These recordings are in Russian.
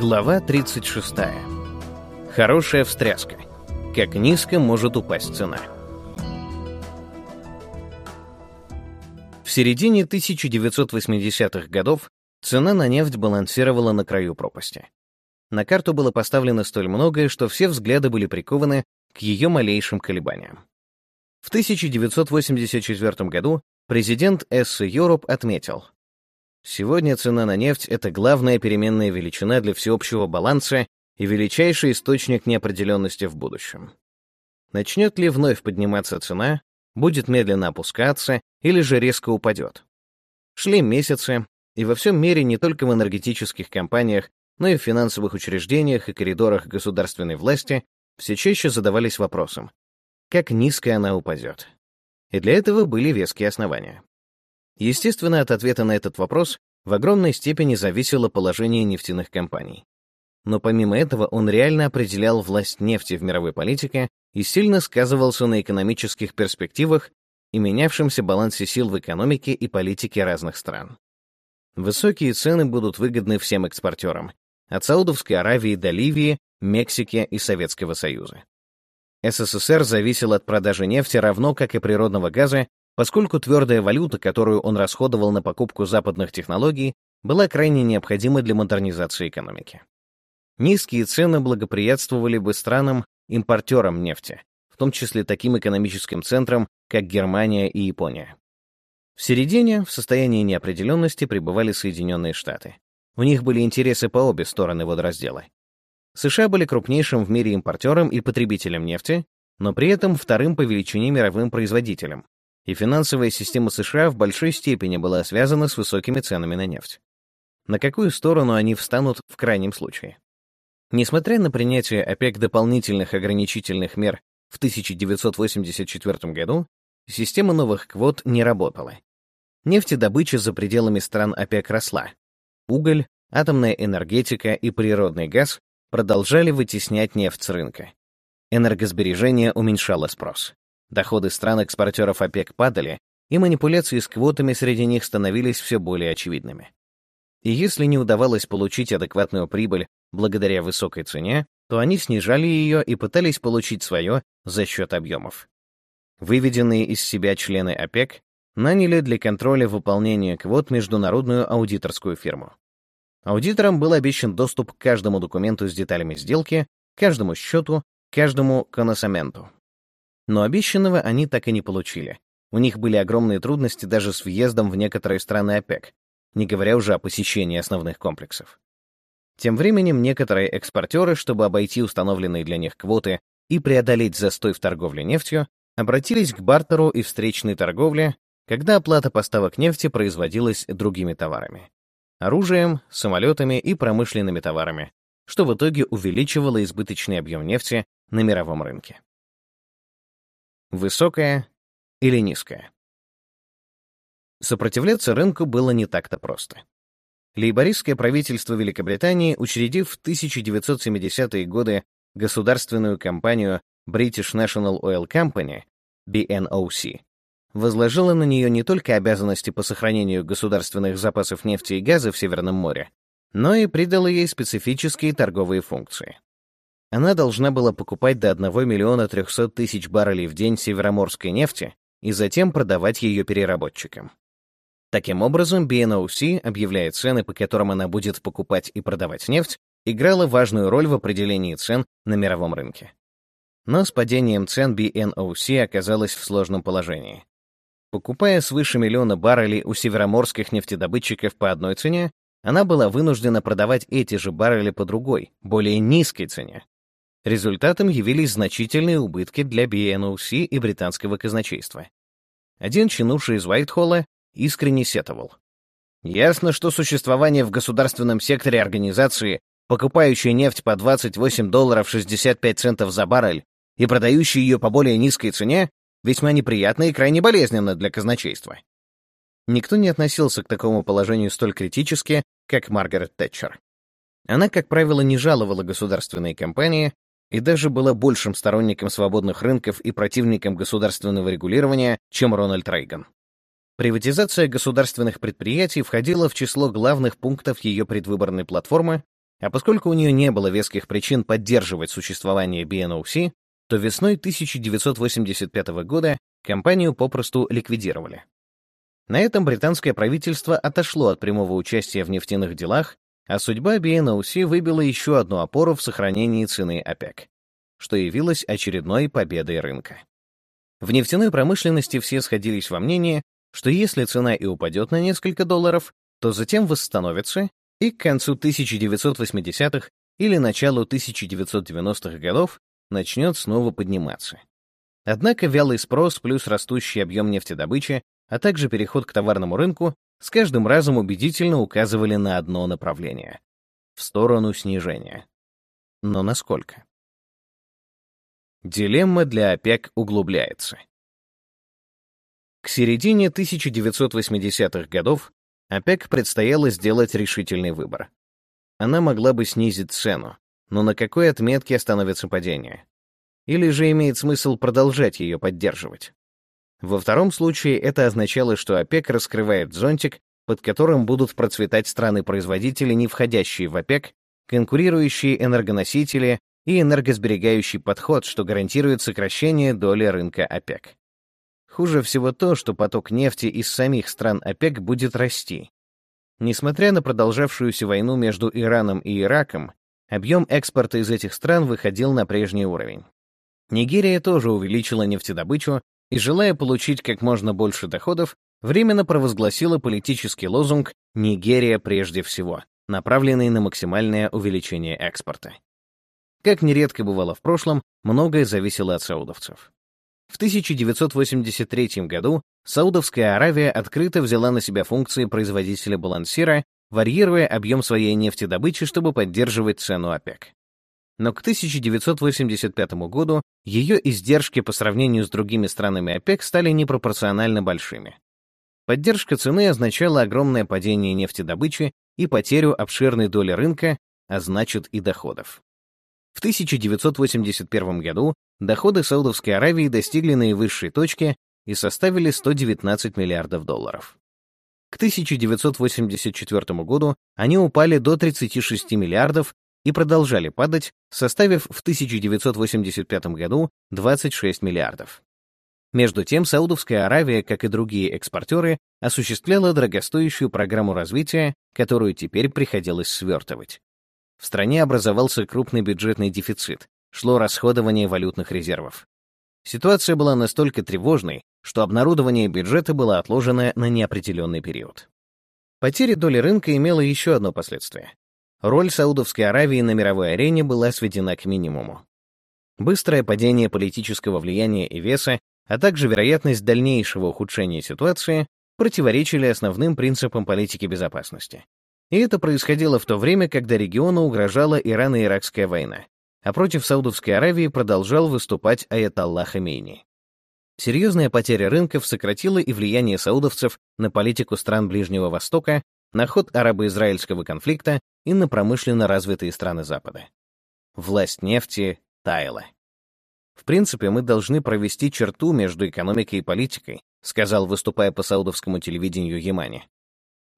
Глава 36. Хорошая встряска. Как низко может упасть цена. В середине 1980-х годов цена на нефть балансировала на краю пропасти. На карту было поставлено столь многое, что все взгляды были прикованы к ее малейшим колебаниям. В 1984 году президент Эссе Европ отметил, Сегодня цена на нефть — это главная переменная величина для всеобщего баланса и величайший источник неопределенности в будущем. Начнет ли вновь подниматься цена, будет медленно опускаться или же резко упадет. Шли месяцы, и во всем мире не только в энергетических компаниях, но и в финансовых учреждениях и коридорах государственной власти все чаще задавались вопросом, как низко она упадет. И для этого были веские основания. Естественно, от ответа на этот вопрос в огромной степени зависело положение нефтяных компаний. Но помимо этого он реально определял власть нефти в мировой политике и сильно сказывался на экономических перспективах и менявшемся балансе сил в экономике и политике разных стран. Высокие цены будут выгодны всем экспортерам, от Саудовской Аравии до Ливии, Мексики и Советского Союза. СССР зависел от продажи нефти равно как и природного газа поскольку твердая валюта, которую он расходовал на покупку западных технологий, была крайне необходима для модернизации экономики. Низкие цены благоприятствовали бы странам-импортерам нефти, в том числе таким экономическим центрам, как Германия и Япония. В середине, в состоянии неопределенности, пребывали Соединенные Штаты. У них были интересы по обе стороны водораздела. США были крупнейшим в мире импортером и потребителем нефти, но при этом вторым по величине мировым производителем, и финансовая система США в большой степени была связана с высокими ценами на нефть. На какую сторону они встанут в крайнем случае? Несмотря на принятие ОПЕК дополнительных ограничительных мер в 1984 году, система новых квот не работала. Нефтедобыча за пределами стран ОПЕК росла. Уголь, атомная энергетика и природный газ продолжали вытеснять нефть с рынка. Энергосбережение уменьшало спрос. Доходы стран-экспортеров ОПЕК падали, и манипуляции с квотами среди них становились все более очевидными. И если не удавалось получить адекватную прибыль благодаря высокой цене, то они снижали ее и пытались получить свое за счет объемов. Выведенные из себя члены ОПЕК наняли для контроля выполнения квот международную аудиторскую фирму. Аудиторам был обещан доступ к каждому документу с деталями сделки, каждому счету, каждому коносаменту. Но обещанного они так и не получили. У них были огромные трудности даже с въездом в некоторые страны ОПЕК, не говоря уже о посещении основных комплексов. Тем временем некоторые экспортеры, чтобы обойти установленные для них квоты и преодолеть застой в торговле нефтью, обратились к бартеру и встречной торговле, когда оплата поставок нефти производилась другими товарами — оружием, самолетами и промышленными товарами, что в итоге увеличивало избыточный объем нефти на мировом рынке. Высокая или низкая? Сопротивляться рынку было не так-то просто. Лейбористское правительство Великобритании, учредив в 1970-е годы государственную компанию British National Oil Company, BNOC, возложило на нее не только обязанности по сохранению государственных запасов нефти и газа в Северном море, но и придало ей специфические торговые функции она должна была покупать до 1 миллиона 300 тысяч баррелей в день североморской нефти и затем продавать ее переработчикам. Таким образом, BNOC, объявляя цены, по которым она будет покупать и продавать нефть, играла важную роль в определении цен на мировом рынке. Но с падением цен BNOC оказалась в сложном положении. Покупая свыше миллиона баррелей у североморских нефтедобытчиков по одной цене, она была вынуждена продавать эти же баррели по другой, более низкой цене. Результатом явились значительные убытки для BNOC и британского казначейства. Один чинуша из Уайтхолла искренне сетовал. Ясно, что существование в государственном секторе организации, покупающей нефть по 28 долларов 65 центов за баррель и продающей ее по более низкой цене, весьма неприятно и крайне болезненно для казначейства. Никто не относился к такому положению столь критически, как Маргарет Тэтчер. Она, как правило, не жаловала государственные компании, и даже была большим сторонником свободных рынков и противником государственного регулирования, чем Рональд Рейган. Приватизация государственных предприятий входила в число главных пунктов ее предвыборной платформы, А поскольку у нее не было веских причин поддерживать существование BNOC, то весной 1985 года компанию попросту ликвидировали. На этом британское правительство отошло от прямого участия в нефтяных делах, а судьба BNOC выбила еще одну опору в сохранении цены ОПЕК, что явилось очередной победой рынка. В нефтяной промышленности все сходились во мнении, что если цена и упадет на несколько долларов, то затем восстановится и к концу 1980-х или началу 1990-х годов начнет снова подниматься. Однако вялый спрос плюс растущий объем нефтедобычи, а также переход к товарному рынку с каждым разом убедительно указывали на одно направление — в сторону снижения. Но насколько? Дилемма для ОПЕК углубляется. К середине 1980-х годов ОПЕК предстояло сделать решительный выбор. Она могла бы снизить цену, но на какой отметке остановится падение? Или же имеет смысл продолжать ее поддерживать? Во втором случае это означало, что ОПЕК раскрывает зонтик, под которым будут процветать страны-производители, не входящие в ОПЕК, конкурирующие энергоносители и энергосберегающий подход, что гарантирует сокращение доли рынка ОПЕК. Хуже всего то, что поток нефти из самих стран ОПЕК будет расти. Несмотря на продолжавшуюся войну между Ираном и Ираком, Объем экспорта из этих стран выходил на прежний уровень. Нигерия тоже увеличила нефтедобычу и, желая получить как можно больше доходов, временно провозгласила политический лозунг «Нигерия прежде всего», направленный на максимальное увеличение экспорта. Как нередко бывало в прошлом, многое зависело от саудовцев. В 1983 году Саудовская Аравия открыто взяла на себя функции производителя балансира варьируя объем своей нефтедобычи, чтобы поддерживать цену ОПЕК. Но к 1985 году ее издержки по сравнению с другими странами ОПЕК стали непропорционально большими. Поддержка цены означала огромное падение нефтедобычи и потерю обширной доли рынка, а значит и доходов. В 1981 году доходы Саудовской Аравии достигли наивысшей точки и составили 119 миллиардов долларов. К 1984 году они упали до 36 миллиардов и продолжали падать, составив в 1985 году 26 миллиардов. Между тем, Саудовская Аравия, как и другие экспортеры, осуществляла дорогостоящую программу развития, которую теперь приходилось свертывать. В стране образовался крупный бюджетный дефицит, шло расходование валютных резервов. Ситуация была настолько тревожной, что обнародование бюджета было отложено на неопределенный период. Потеря доли рынка имела еще одно последствие. Роль Саудовской Аравии на мировой арене была сведена к минимуму. Быстрое падение политического влияния и веса, а также вероятность дальнейшего ухудшения ситуации противоречили основным принципам политики безопасности. И это происходило в то время, когда региону угрожала Ирано-Иракская война, а против Саудовской Аравии продолжал выступать Аятолла Хамейни. Серьезная потеря рынков сократила и влияние саудовцев на политику стран Ближнего Востока, на ход арабо-израильского конфликта и на промышленно развитые страны Запада. Власть нефти таяла. В принципе, мы должны провести черту между экономикой и политикой, сказал, выступая по саудовскому телевидению Ямани.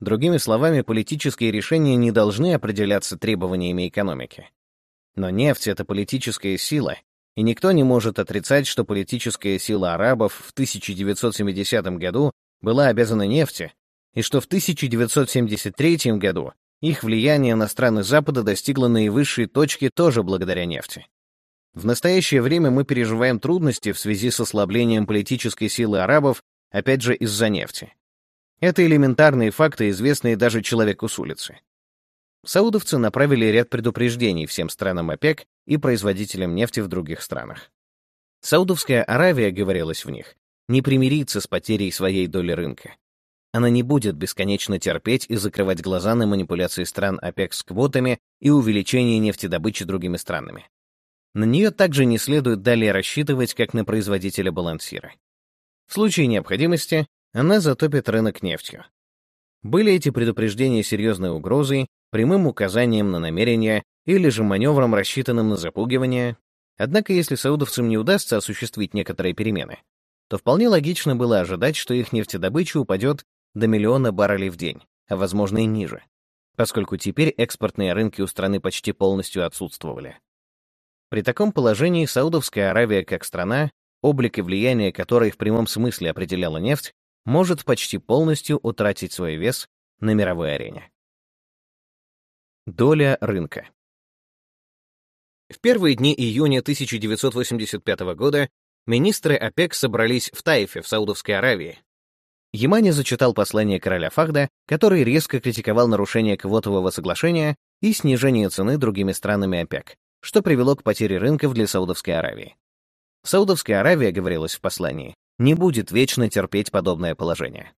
Другими словами, политические решения не должны определяться требованиями экономики. Но нефть — это политическая сила, и никто не может отрицать, что политическая сила арабов в 1970 году была обязана нефти, и что в 1973 году их влияние на страны Запада достигло наивысшей точки тоже благодаря нефти. В настоящее время мы переживаем трудности в связи с ослаблением политической силы арабов, опять же из-за нефти. Это элементарные факты, известные даже человеку с улицы. Саудовцы направили ряд предупреждений всем странам ОПЕК и производителям нефти в других странах. Саудовская Аравия, говорилось в них, не примирится с потерей своей доли рынка. Она не будет бесконечно терпеть и закрывать глаза на манипуляции стран ОПЕК с квотами и увеличение нефтедобычи другими странами. На нее также не следует далее рассчитывать, как на производителя балансира. В случае необходимости она затопит рынок нефтью. Были эти предупреждения серьезной угрозой, прямым указанием на намерение или же маневром, рассчитанным на запугивание. Однако, если саудовцам не удастся осуществить некоторые перемены, то вполне логично было ожидать, что их нефтедобыча упадет до миллиона баррелей в день, а возможно и ниже. поскольку теперь экспортные рынки у страны почти полностью отсутствовали. При таком положении Саудовская Аравия как страна, облик и влияние которой в прямом смысле определяла нефть, может почти полностью утратить свой вес на мировой арене. Доля рынка. В первые дни июня 1985 года министры ОПЕК собрались в Таифе в Саудовской Аравии. Ямани зачитал послание короля Фахда, который резко критиковал нарушение квотового соглашения и снижение цены другими странами ОПЕК, что привело к потере рынков для Саудовской Аравии. Саудовская Аравия, говорилось в послании, не будет вечно терпеть подобное положение.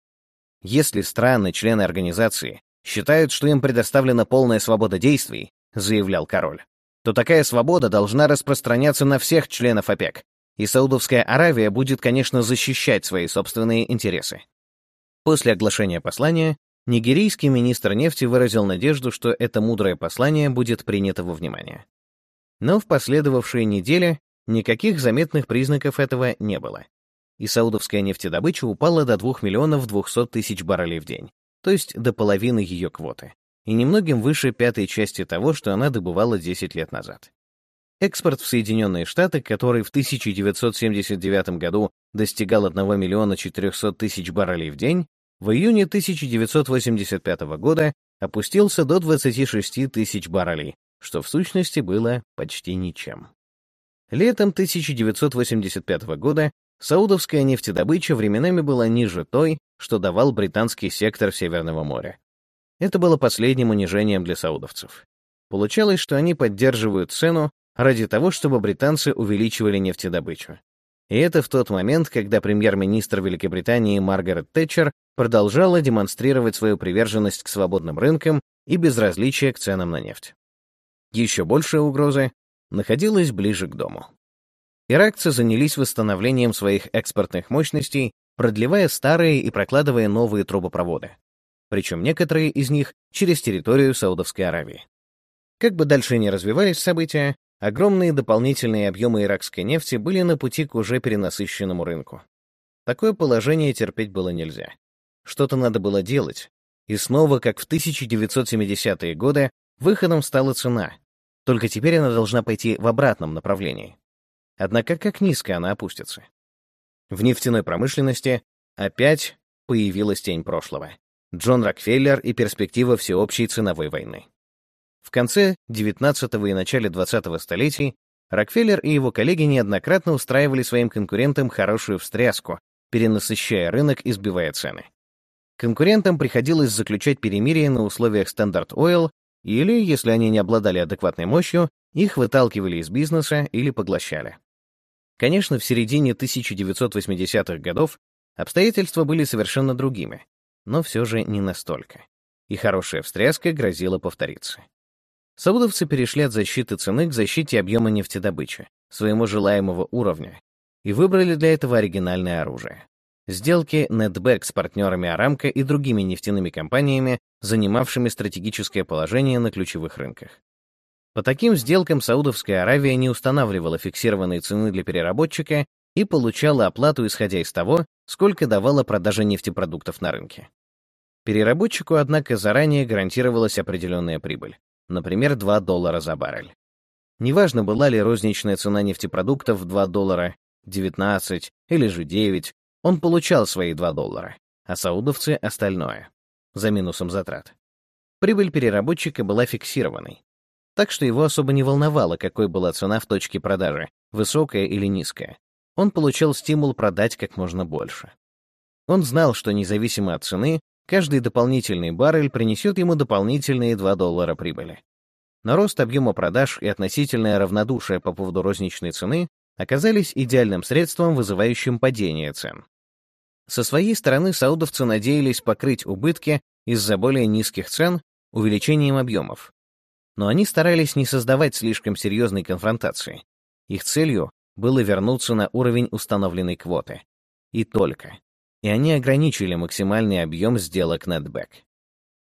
Если страны, члены организации, считают, что им предоставлена полная свобода действий, заявлял король, то такая свобода должна распространяться на всех членов ОПЕК, и Саудовская Аравия будет, конечно, защищать свои собственные интересы. После оглашения послания нигерийский министр нефти выразил надежду, что это мудрое послание будет принято во внимание. Но в последовавшие недели никаких заметных признаков этого не было. И саудовская нефтедобыча упала до 2 миллионов 200 тысяч баррелей в день, то есть до половины ее квоты, и немногим выше пятой части того, что она добывала 10 лет назад. Экспорт в Соединенные Штаты, который в 1979 году достигал 1 миллиона 400 тысяч баррелей в день, в июне 1985 года опустился до 26 тысяч баррелей, что в сущности было почти ничем. Летом 1985 года саудовская нефтедобыча временами была ниже той, что давал британский сектор Северного моря. Это было последним унижением для саудовцев. Получалось, что они поддерживают цену ради того, чтобы британцы увеличивали нефтедобычу. И это в тот момент, когда премьер-министр Великобритании Маргарет Тэтчер продолжала демонстрировать свою приверженность к свободным рынкам и безразличие к ценам на нефть. Еще большая угроза находилась ближе к дому. Иракцы занялись восстановлением своих экспортных мощностей, продлевая старые и прокладывая новые трубопроводы, причем некоторые из них через территорию Саудовской Аравии. Как бы дальше ни развивались события, огромные дополнительные объемы иракской нефти были на пути к уже перенасыщенному рынку. Такое положение терпеть было нельзя. Что-то надо было делать. И снова, как в 1970-е годы, выходом стала цена. Только теперь она должна пойти в обратном направлении. Однако как низко она опустится? В нефтяной промышленности опять появилась тень прошлого. Джон Рокфеллер и перспектива всеобщей ценовой войны. В конце XIX и начале XX столетий Рокфеллер и его коллеги неоднократно устраивали своим конкурентам хорошую встряску, перенасыщая рынок и сбивая цены. Конкурентам приходилось заключать перемирие на условиях Standard Oil или, если они не обладали адекватной мощью, их выталкивали из бизнеса или поглощали. Конечно, в середине 1980-х годов обстоятельства были совершенно другими, но все же не настолько. И хорошая встряска грозила повториться. Саудовцы перешли от защиты цены к защите объема нефтедобычи, своему желаемого уровня, и выбрали для этого оригинальное оружие. Сделки Netback с партнерами Арамко и другими нефтяными компаниями, занимавшими стратегическое положение на ключевых рынках. По таким сделкам Саудовская Аравия не устанавливала фиксированные цены для переработчика и получала оплату, исходя из того, сколько давала продажа нефтепродуктов на рынке. Переработчику, однако, заранее гарантировалась определенная прибыль, например, 2 доллара за баррель. Неважно, была ли розничная цена нефтепродуктов 2 доллара, 19 или же 9, он получал свои 2 доллара, а саудовцы — остальное, за минусом затрат. Прибыль переработчика была фиксированной, так что его особо не волновало, какой была цена в точке продажи, высокая или низкая. Он получал стимул продать как можно больше. Он знал, что независимо от цены, каждый дополнительный баррель принесет ему дополнительные 2 доллара прибыли. Но рост объема продаж и относительное равнодушие по поводу розничной цены оказались идеальным средством, вызывающим падение цен. Со своей стороны саудовцы надеялись покрыть убытки из-за более низких цен увеличением объемов. Но они старались не создавать слишком серьезной конфронтации. Их целью было вернуться на уровень установленной квоты. И только. И они ограничили максимальный объем сделок Netback.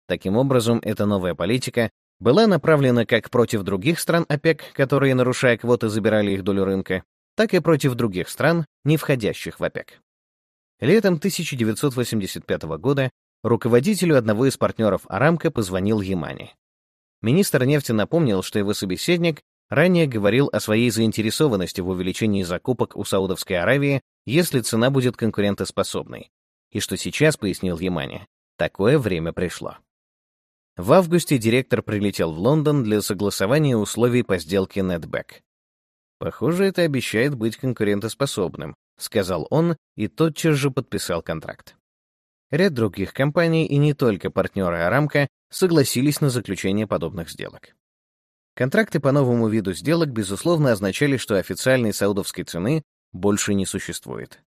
Таким образом, эта новая политика была направлена как против других стран ОПЕК, которые, нарушая квоты, забирали их долю рынка, так и против других стран, не входящих в ОПЕК. Летом 1985 года руководителю одного из партнеров Арамко позвонил Ямани. Министр нефти напомнил, что его собеседник ранее говорил о своей заинтересованности в увеличении закупок у Саудовской Аравии, если цена будет конкурентоспособной, и что сейчас, пояснил Ямани, такое время пришло. В августе директор прилетел в Лондон для согласования условий по сделке Netback. «Похоже, это обещает быть конкурентоспособным», — сказал он и тотчас же подписал контракт. Ряд других компаний и не только партнеры Арамка согласились на заключение подобных сделок. Контракты по новому виду сделок, безусловно, означали, что официальной саудовской цены больше не существует.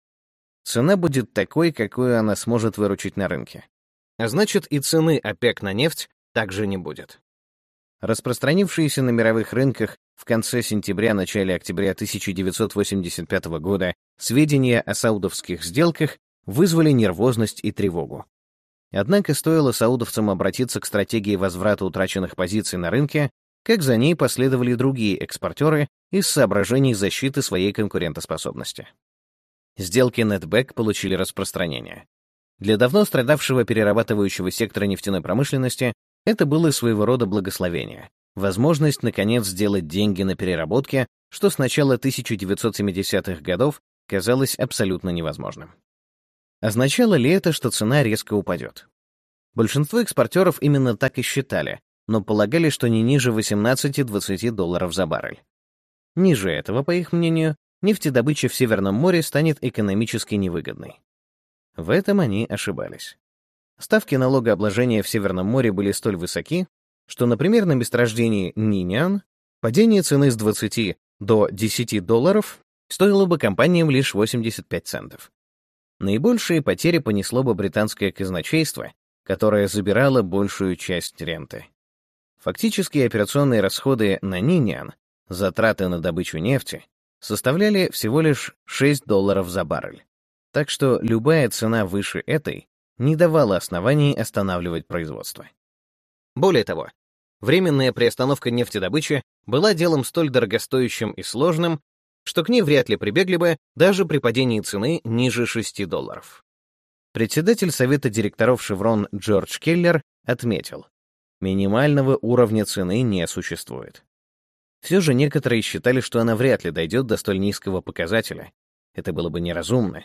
Цена будет такой, какую она сможет выручить на рынке. А значит, и цены ОПЕК на нефть также не будет. Распространившиеся на мировых рынках в конце сентября-начале октября 1985 года сведения о саудовских сделках вызвали нервозность и тревогу. Однако стоило саудовцам обратиться к стратегии возврата утраченных позиций на рынке, как за ней последовали другие экспортеры из соображений защиты своей конкурентоспособности. Сделки Netback получили распространение. Для давно страдавшего перерабатывающего сектора нефтяной промышленности это было своего рода благословение, возможность, наконец, сделать деньги на переработке, что с начала 1970-х годов казалось абсолютно невозможным. Означало ли это, что цена резко упадет? Большинство экспортеров именно так и считали, но полагали, что не ниже 18-20 долларов за баррель. Ниже этого, по их мнению, нефтедобыча в Северном море станет экономически невыгодной. В этом они ошибались. Ставки налогообложения в Северном море были столь высоки, что, например, на месторождении Нинян падение цены с 20 до 10 долларов стоило бы компаниям лишь 85 центов. Наибольшие потери понесло бы британское казначейство, которое забирало большую часть ренты. Фактически операционные расходы на Нинян, затраты на добычу нефти, составляли всего лишь 6 долларов за баррель. Так что любая цена выше этой не давала оснований останавливать производство. Более того, временная приостановка нефтедобычи была делом столь дорогостоящим и сложным, что к ней вряд ли прибегли бы даже при падении цены ниже 6 долларов. Председатель совета директоров «Шеврон» Джордж Келлер отметил, минимального уровня цены не существует. Все же некоторые считали, что она вряд ли дойдет до столь низкого показателя. Это было бы неразумно,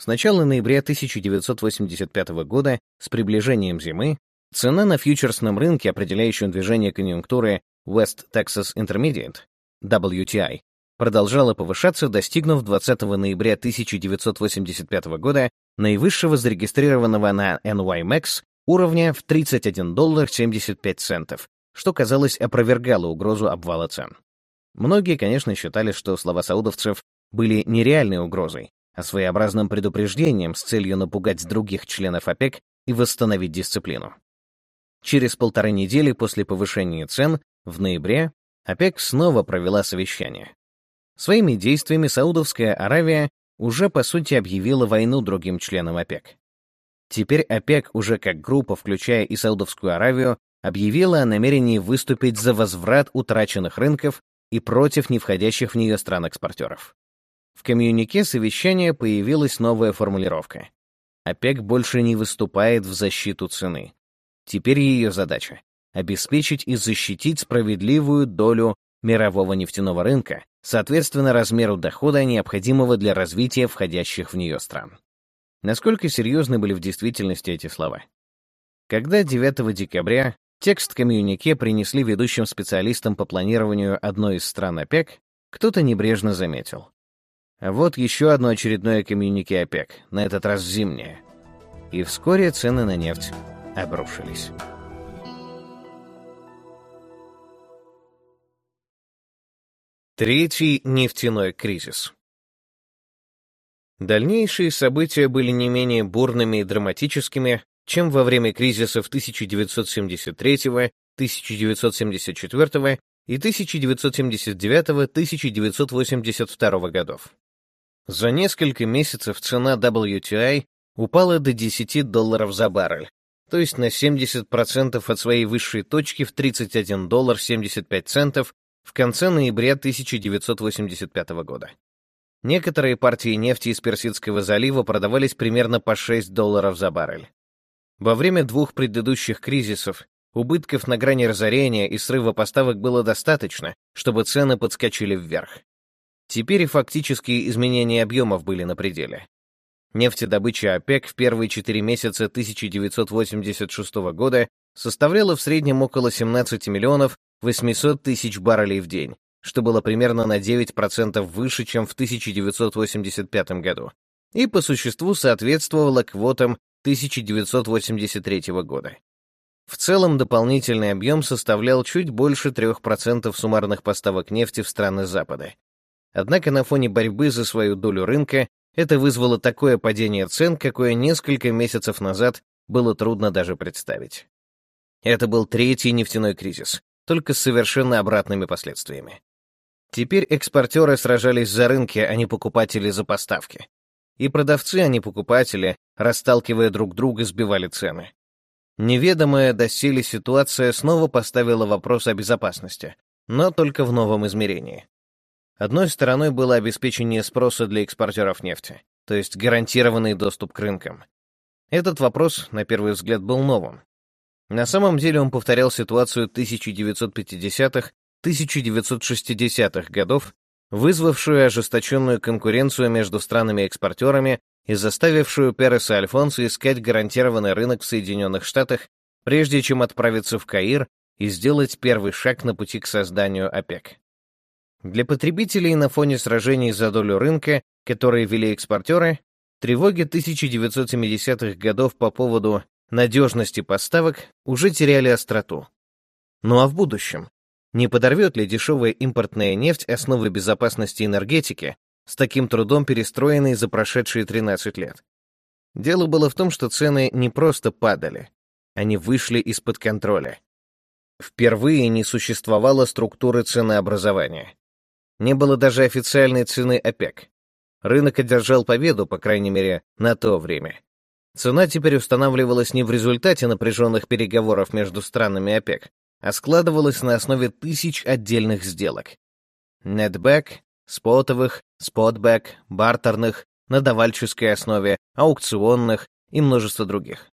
с начала ноября 1985 года, с приближением зимы, цена на фьючерсном рынке, определяющем движение конъюнктуры West Texas Intermediate, WTI, продолжала повышаться, достигнув 20 ноября 1985 года наивысшего зарегистрированного на NYMEX уровня в 31 доллар 75 центов, что, казалось, опровергало угрозу обвала цен. Многие, конечно, считали, что слова саудовцев были нереальной угрозой, а своеобразным предупреждением с целью напугать других членов ОПЕК и восстановить дисциплину. Через полторы недели после повышения цен, в ноябре, ОПЕК снова провела совещание. Своими действиями Саудовская Аравия уже, по сути, объявила войну другим членам ОПЕК. Теперь ОПЕК, уже как группа, включая и Саудовскую Аравию, объявила о намерении выступить за возврат утраченных рынков и против не входящих в нее стран-экспортеров. В коммюнике совещания появилась новая формулировка. ОПЕК больше не выступает в защиту цены. Теперь ее задача — обеспечить и защитить справедливую долю мирового нефтяного рынка, соответственно размеру дохода, необходимого для развития входящих в нее стран. Насколько серьезны были в действительности эти слова? Когда 9 декабря текст коммюнике принесли ведущим специалистам по планированию одной из стран ОПЕК, кто-то небрежно заметил. Вот еще одно очередное коммюнике ОПЕК, на этот раз зимнее. И вскоре цены на нефть обрушились. Третий нефтяной кризис. Дальнейшие события были не менее бурными и драматическими, чем во время кризисов 1973, 1974 и 1979-1982 годов. За несколько месяцев цена WTI упала до 10 долларов за баррель, то есть на 70% от своей высшей точки в 31 доллар 75 центов в конце ноября 1985 года. Некоторые партии нефти из Персидского залива продавались примерно по 6 долларов за баррель. Во время двух предыдущих кризисов убытков на грани разорения и срыва поставок было достаточно, чтобы цены подскочили вверх. Теперь и фактические изменения объемов были на пределе. Нефтедобыча ОПЕК в первые четыре месяца 1986 года составляла в среднем около 17 миллионов 800 тысяч баррелей в день, что было примерно на 9% выше, чем в 1985 году, и по существу соответствовало квотам 1983 года. В целом дополнительный объем составлял чуть больше 3% суммарных поставок нефти в страны Запада. Однако на фоне борьбы за свою долю рынка это вызвало такое падение цен, какое несколько месяцев назад было трудно даже представить. Это был третий нефтяной кризис, только с совершенно обратными последствиями. Теперь экспортеры сражались за рынки, а не покупатели за поставки. И продавцы, а не покупатели, расталкивая друг друга, сбивали цены. Неведомая доселе ситуация снова поставила вопрос о безопасности, но только в новом измерении. Одной стороной было обеспечение спроса для экспортеров нефти, то есть гарантированный доступ к рынкам. Этот вопрос, на первый взгляд, был новым. На самом деле он повторял ситуацию 1950-1960-х годов, вызвавшую ожесточенную конкуренцию между странами-экспортерами и заставившую Переса Альфонса искать гарантированный рынок в Соединенных Штатах, прежде чем отправиться в Каир и сделать первый шаг на пути к созданию ОПЕК. Для потребителей на фоне сражений за долю рынка, которые вели экспортеры, тревоги 1970-х годов по поводу надежности поставок уже теряли остроту. Ну а в будущем? Не подорвет ли дешевая импортная нефть основы безопасности энергетики, с таким трудом перестроенной за прошедшие 13 лет? Дело было в том, что цены не просто падали, они вышли из-под контроля. Впервые не существовало структуры ценообразования. Не было даже официальной цены ОПЕК. Рынок одержал победу, по крайней мере, на то время. Цена теперь устанавливалась не в результате напряженных переговоров между странами ОПЕК, а складывалась на основе тысяч отдельных сделок. Нетбэк, спотовых, спотбэк, бартерных, на давальческой основе, аукционных и множество других.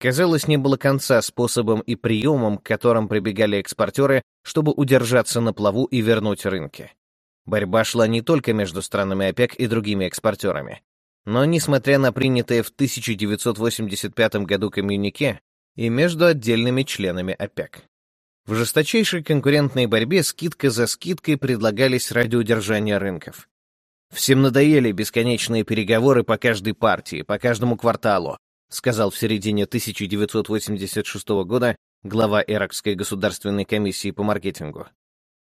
Казалось, не было конца способам и приемам, к которым прибегали экспортеры, чтобы удержаться на плаву и вернуть рынки. Борьба шла не только между странами ОПЕК и другими экспортерами. Но, несмотря на принятое в 1985 году коммюнике, и между отдельными членами ОПЕК. В жесточайшей конкурентной борьбе скидка за скидкой предлагались ради удержания рынков. «Всем надоели бесконечные переговоры по каждой партии, по каждому кварталу», сказал в середине 1986 года глава Иракской государственной комиссии по маркетингу.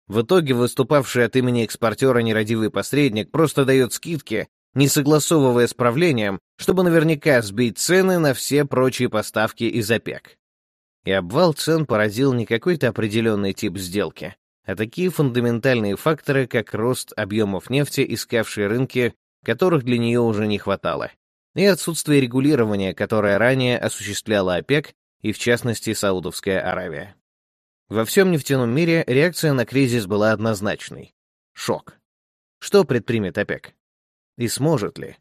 В итоге выступавший от имени экспортера нерадивый посредник просто дает скидки, не согласовывая с правлением, чтобы наверняка сбить цены на все прочие поставки из ОПЕК. И обвал цен породил не какой-то определенный тип сделки, а такие фундаментальные факторы, как рост объемов нефти, искавшие рынки, которых для нее уже не хватало, и отсутствие регулирования, которое ранее осуществляла ОПЕК и, в частности, Саудовская Аравия. Во всем нефтяном мире реакция на кризис была однозначной. Шок. Что предпримет ОПЕК? И сможет ли?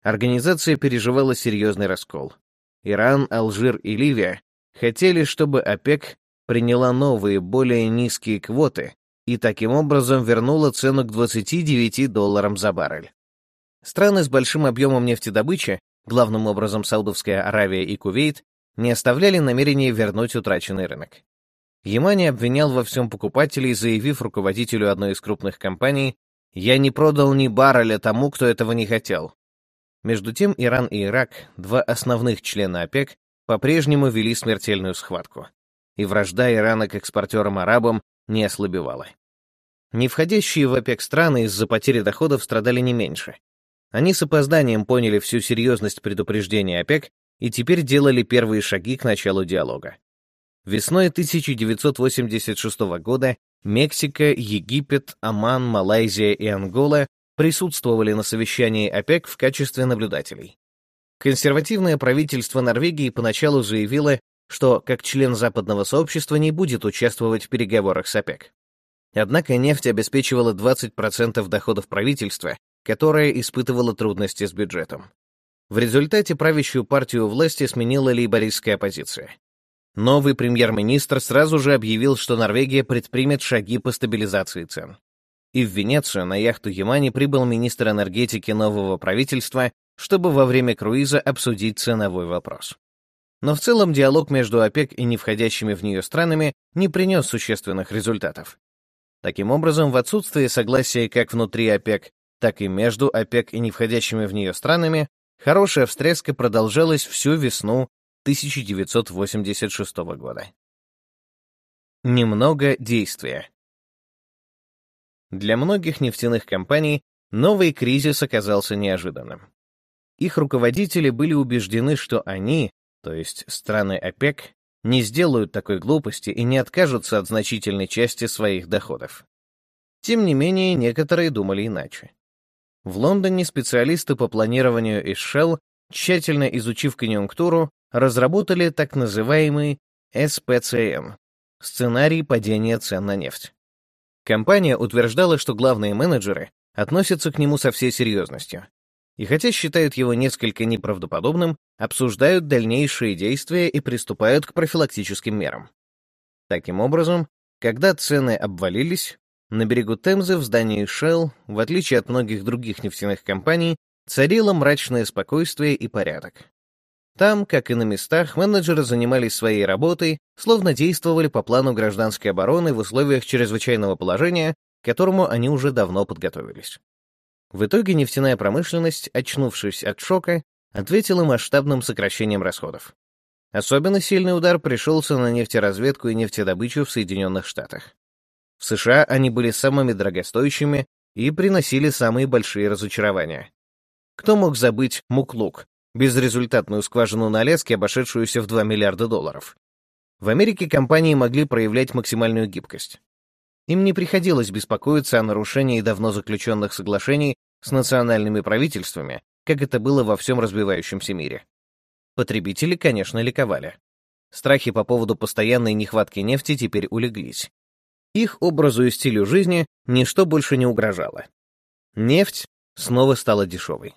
Организация переживала серьезный раскол. Иран, Алжир и Ливия хотели, чтобы ОПЕК приняла новые, более низкие квоты и таким образом вернула цену к 29 долларам за баррель. Страны с большим объемом нефтедобычи, главным образом Саудовская Аравия и Кувейт, не оставляли намерения вернуть утраченный рынок. Ямани обвинял во всем покупателей, заявив руководителю одной из крупных компаний, «Я не продал ни барреля тому, кто этого не хотел». Между тем Иран и Ирак, два основных члена ОПЕК, по-прежнему вели смертельную схватку, и вражда Ирана к экспортерам-арабам не ослабевала. Не входящие в ОПЕК страны из-за потери доходов страдали не меньше. Они с опозданием поняли всю серьезность предупреждения ОПЕК и теперь делали первые шаги к началу диалога. Весной 1986 года Мексика, Египет, Оман, Малайзия и Ангола присутствовали на совещании ОПЕК в качестве наблюдателей. Консервативное правительство Норвегии поначалу заявило, что как член западного сообщества не будет участвовать в переговорах с ОПЕК. Однако нефть обеспечивала 20% доходов правительства, которое испытывало трудности с бюджетом. В результате правящую партию власти сменила лейбористская оппозиция. Новый премьер-министр сразу же объявил, что Норвегия предпримет шаги по стабилизации цен. И в Венецию на яхту Ямани прибыл министр энергетики нового правительства, чтобы во время круиза обсудить ценовой вопрос. Но в целом диалог между ОПЕК и не входящими в нее странами не принес существенных результатов. Таким образом, в отсутствие согласия как внутри ОПЕК, так и между ОПЕК и не входящими в нее странами, хорошая встряска продолжалась всю весну 1986 года. Немного действия. Для многих нефтяных компаний новый кризис оказался неожиданным. Их руководители были убеждены, что они, то есть страны ОПЕК, не сделают такой глупости и не откажутся от значительной части своих доходов. Тем не менее, некоторые думали иначе. В Лондоне специалисты по планированию из Shell, тщательно изучив конъюнктуру, разработали так называемый СПЦН — сценарий падения цен на нефть. Компания утверждала, что главные менеджеры относятся к нему со всей серьезностью. И хотя считают его несколько неправдоподобным, обсуждают дальнейшие действия и приступают к профилактическим мерам. Таким образом, когда цены обвалились, на берегу Темзы в здании Shell, в отличие от многих других нефтяных компаний, царило мрачное спокойствие и порядок. Там, как и на местах, менеджеры занимались своей работой, словно действовали по плану гражданской обороны в условиях чрезвычайного положения, к которому они уже давно подготовились. В итоге нефтяная промышленность, очнувшись от шока, ответила масштабным сокращением расходов. Особенно сильный удар пришелся на нефтеразведку и нефтедобычу в Соединенных Штатах. В США они были самыми дорогостоящими и приносили самые большие разочарования. Кто мог забыть Муклук, безрезультатную скважину на Аляске, обошедшуюся в 2 миллиарда долларов. В Америке компании могли проявлять максимальную гибкость. Им не приходилось беспокоиться о нарушении давно заключенных соглашений с национальными правительствами, как это было во всем развивающемся мире. Потребители, конечно, ликовали. Страхи по поводу постоянной нехватки нефти теперь улеглись. Их образу и стилю жизни ничто больше не угрожало. Нефть снова стала дешевой.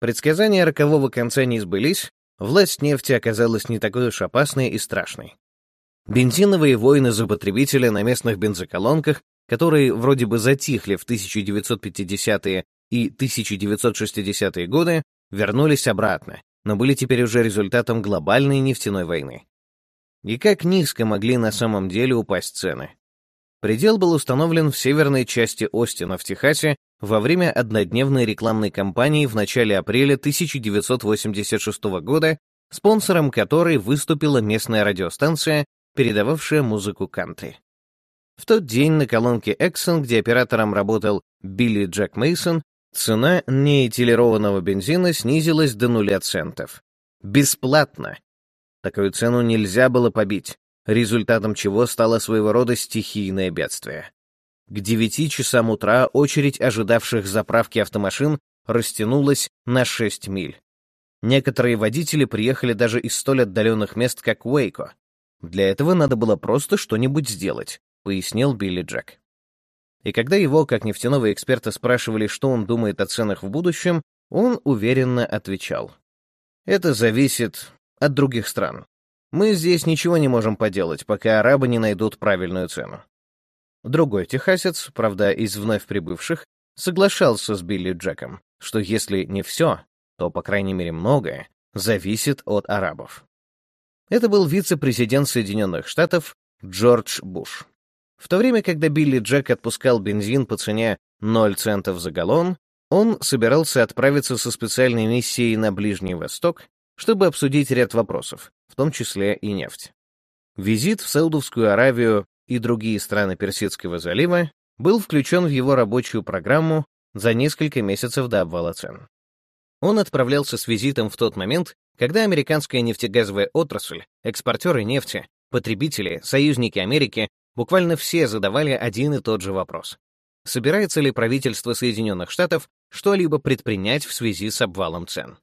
Предсказания рокового конца не сбылись, власть нефти оказалась не такой уж опасной и страшной. Бензиновые войны за потребителя на местных бензоколонках, которые вроде бы затихли в 1950-е и 1960-е годы, вернулись обратно, но были теперь уже результатом глобальной нефтяной войны. И как низко могли на самом деле упасть цены? Предел был установлен в северной части Остина в Техасе во время однодневной рекламной кампании в начале апреля 1986 года, спонсором которой выступила местная радиостанция, передававшая музыку кантри. В тот день на колонке Exxon, где оператором работал Билли Джек Мейсон, цена неэтилированного бензина снизилась до нуля центов. Бесплатно! Такую цену нельзя было побить, результатом чего стало своего рода стихийное бедствие. К девяти часам утра очередь ожидавших заправки автомашин растянулась на 6 миль. Некоторые водители приехали даже из столь отдаленных мест, как Уэйко. Для этого надо было просто что-нибудь сделать, пояснил Билли Джек. И когда его, как нефтяного эксперта, спрашивали, что он думает о ценах в будущем, он уверенно отвечал. Это зависит от других стран. Мы здесь ничего не можем поделать, пока арабы не найдут правильную цену. Другой техасец, правда, из вновь прибывших, соглашался с Билли Джеком, что если не все, то, по крайней мере, многое зависит от арабов. Это был вице-президент Соединенных Штатов Джордж Буш. В то время, когда Билли Джек отпускал бензин по цене 0 центов за галлон, он собирался отправиться со специальной миссией на Ближний Восток, чтобы обсудить ряд вопросов, в том числе и нефть. Визит в Саудовскую Аравию и другие страны Персидского залива был включен в его рабочую программу за несколько месяцев до обвала цен. Он отправлялся с визитом в тот момент, когда американская нефтегазовая отрасль, экспортеры нефти, потребители, союзники Америки буквально все задавали один и тот же вопрос. Собирается ли правительство Соединенных Штатов что-либо предпринять в связи с обвалом цен?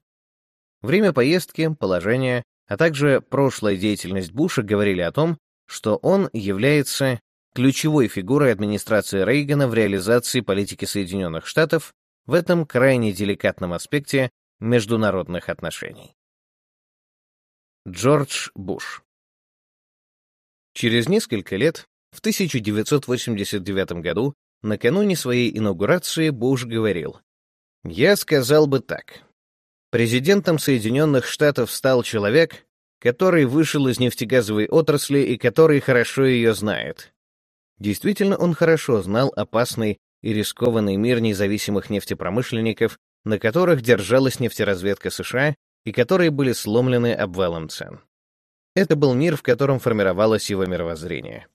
Время поездки, положение, а также прошлая деятельность Буша говорили о том, что он является ключевой фигурой администрации Рейгана в реализации политики Соединенных Штатов в этом крайне деликатном аспекте международных отношений. Джордж Буш Через несколько лет, в 1989 году, накануне своей инаугурации, Буш говорил, «Я сказал бы так. Президентом Соединенных Штатов стал человек, который вышел из нефтегазовой отрасли и который хорошо ее знает. Действительно, он хорошо знал опасный и рискованный мир независимых нефтепромышленников, на которых держалась нефтеразведка США и которые были сломлены обвалом цен. Это был мир, в котором формировалось его мировоззрение.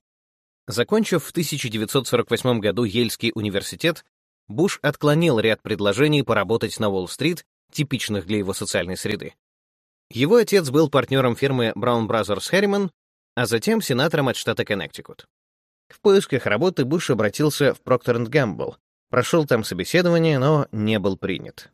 Закончив в 1948 году Ельский университет, Буш отклонил ряд предложений поработать на Уолл-стрит, типичных для его социальной среды. Его отец был партнером фирмы Brown Brothers Harriman, а затем сенатором от штата Коннектикут. В поисках работы Буш обратился в Procter Gamble, прошел там собеседование, но не был принят.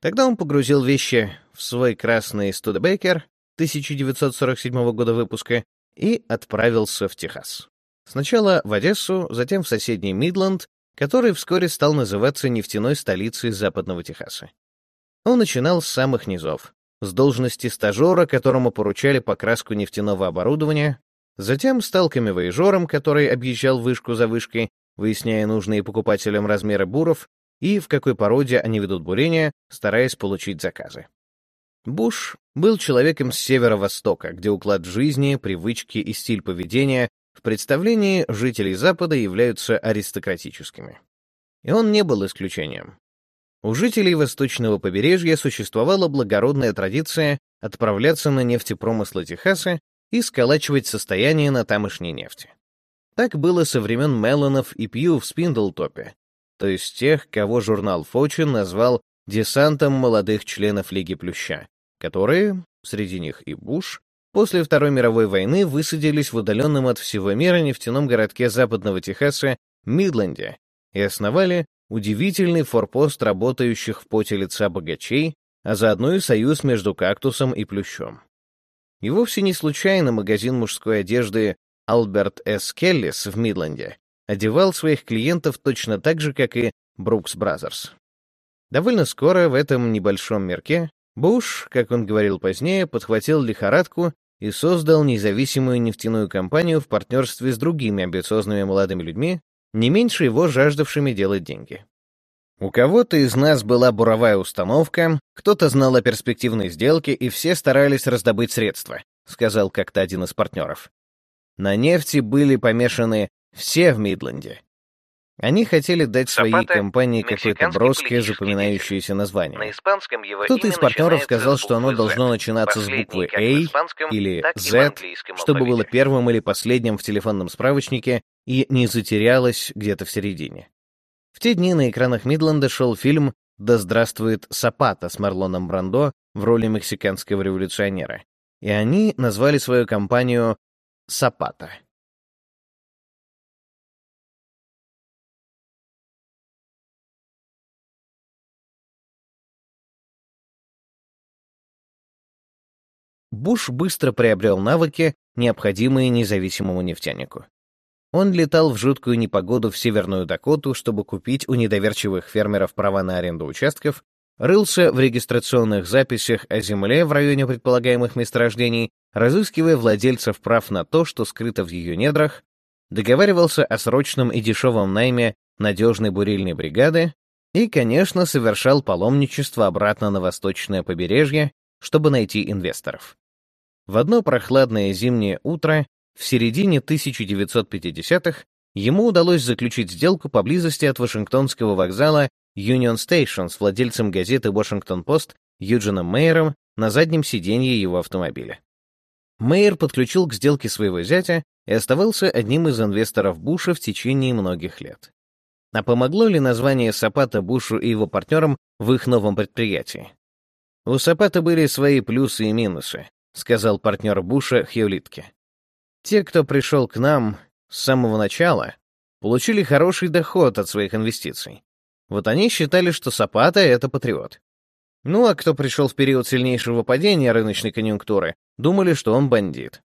Тогда он погрузил вещи в свой красный Studebaker 1947 года выпуска и отправился в Техас. Сначала в Одессу, затем в соседний Мидланд, который вскоре стал называться нефтяной столицей Западного Техаса. Он начинал с самых низов, с должности стажера, которому поручали покраску нефтяного оборудования, затем стал камевоежором, который объезжал вышку за вышкой, выясняя нужные покупателям размеры буров и в какой породе они ведут бурение, стараясь получить заказы. Буш был человеком с северо-востока, где уклад жизни, привычки и стиль поведения в представлении жителей Запада являются аристократическими. И он не был исключением. У жителей восточного побережья существовала благородная традиция отправляться на нефтепромыслы Техаса и сколачивать состояние на тамошней нефти. Так было со времен Меллонов и Пью в Спиндлтопе, то есть тех, кого журнал Fortune назвал десантом молодых членов Лиги Плюща, которые, среди них и Буш, после Второй мировой войны высадились в удаленном от всего мира нефтяном городке западного Техаса Мидленде и основали удивительный форпост работающих в поте лица богачей, а заодно и союз между кактусом и плющом. И вовсе не случайно магазин мужской одежды Альберт С. Келлис в Мидленде одевал своих клиентов точно так же, как и Брукс Бразерс. Довольно скоро в этом небольшом мирке Буш, как он говорил позднее, подхватил лихорадку и создал независимую нефтяную компанию в партнерстве с другими амбициозными молодыми людьми, не меньше его жаждавшими делать деньги. У кого-то из нас была буровая установка, кто-то знал о перспективной сделке, и все старались раздобыть средства, сказал как-то один из партнеров. На нефти были помешаны все в Мидленде, они хотели дать своей Сапата компании какое-то броское, запоминающееся название. На испанском его Кто-то из партнеров сказал, что оно должно начинаться с буквы A или Z, чтобы было первым или последним в телефонном справочнике и не затерялось где-то в середине. В те дни на экранах Мидленда шел фильм «Да здравствует Сапата» с Марлоном Брандо в роли мексиканского революционера, и они назвали свою компанию «Сапата». Буш быстро приобрел навыки, необходимые независимому нефтянику. Он летал в жуткую непогоду в Северную Дакоту, чтобы купить у недоверчивых фермеров права на аренду участков, рылся в регистрационных записях о земле в районе предполагаемых месторождений, разыскивая владельцев прав на то, что скрыто в ее недрах, договаривался о срочном и дешевом найме надежной бурильной бригады и, конечно, совершал паломничество обратно на восточное побережье, чтобы найти инвесторов. В одно прохладное зимнее утро в середине 1950-х ему удалось заключить сделку поблизости от Вашингтонского вокзала Union Station с владельцем газеты Washington Post Юджином Мейером на заднем сиденье его автомобиля. Мейер подключил к сделке своего зятя и оставался одним из инвесторов Буша в течение многих лет. А помогло ли название Сапата Бушу и его партнерам в их новом предприятии? У Сапата были свои плюсы и минусы, сказал партнер Буша Хьюлитке. Те, кто пришел к нам с самого начала, получили хороший доход от своих инвестиций. Вот они считали, что Сапата — это патриот. Ну а кто пришел в период сильнейшего падения рыночной конъюнктуры, думали, что он бандит.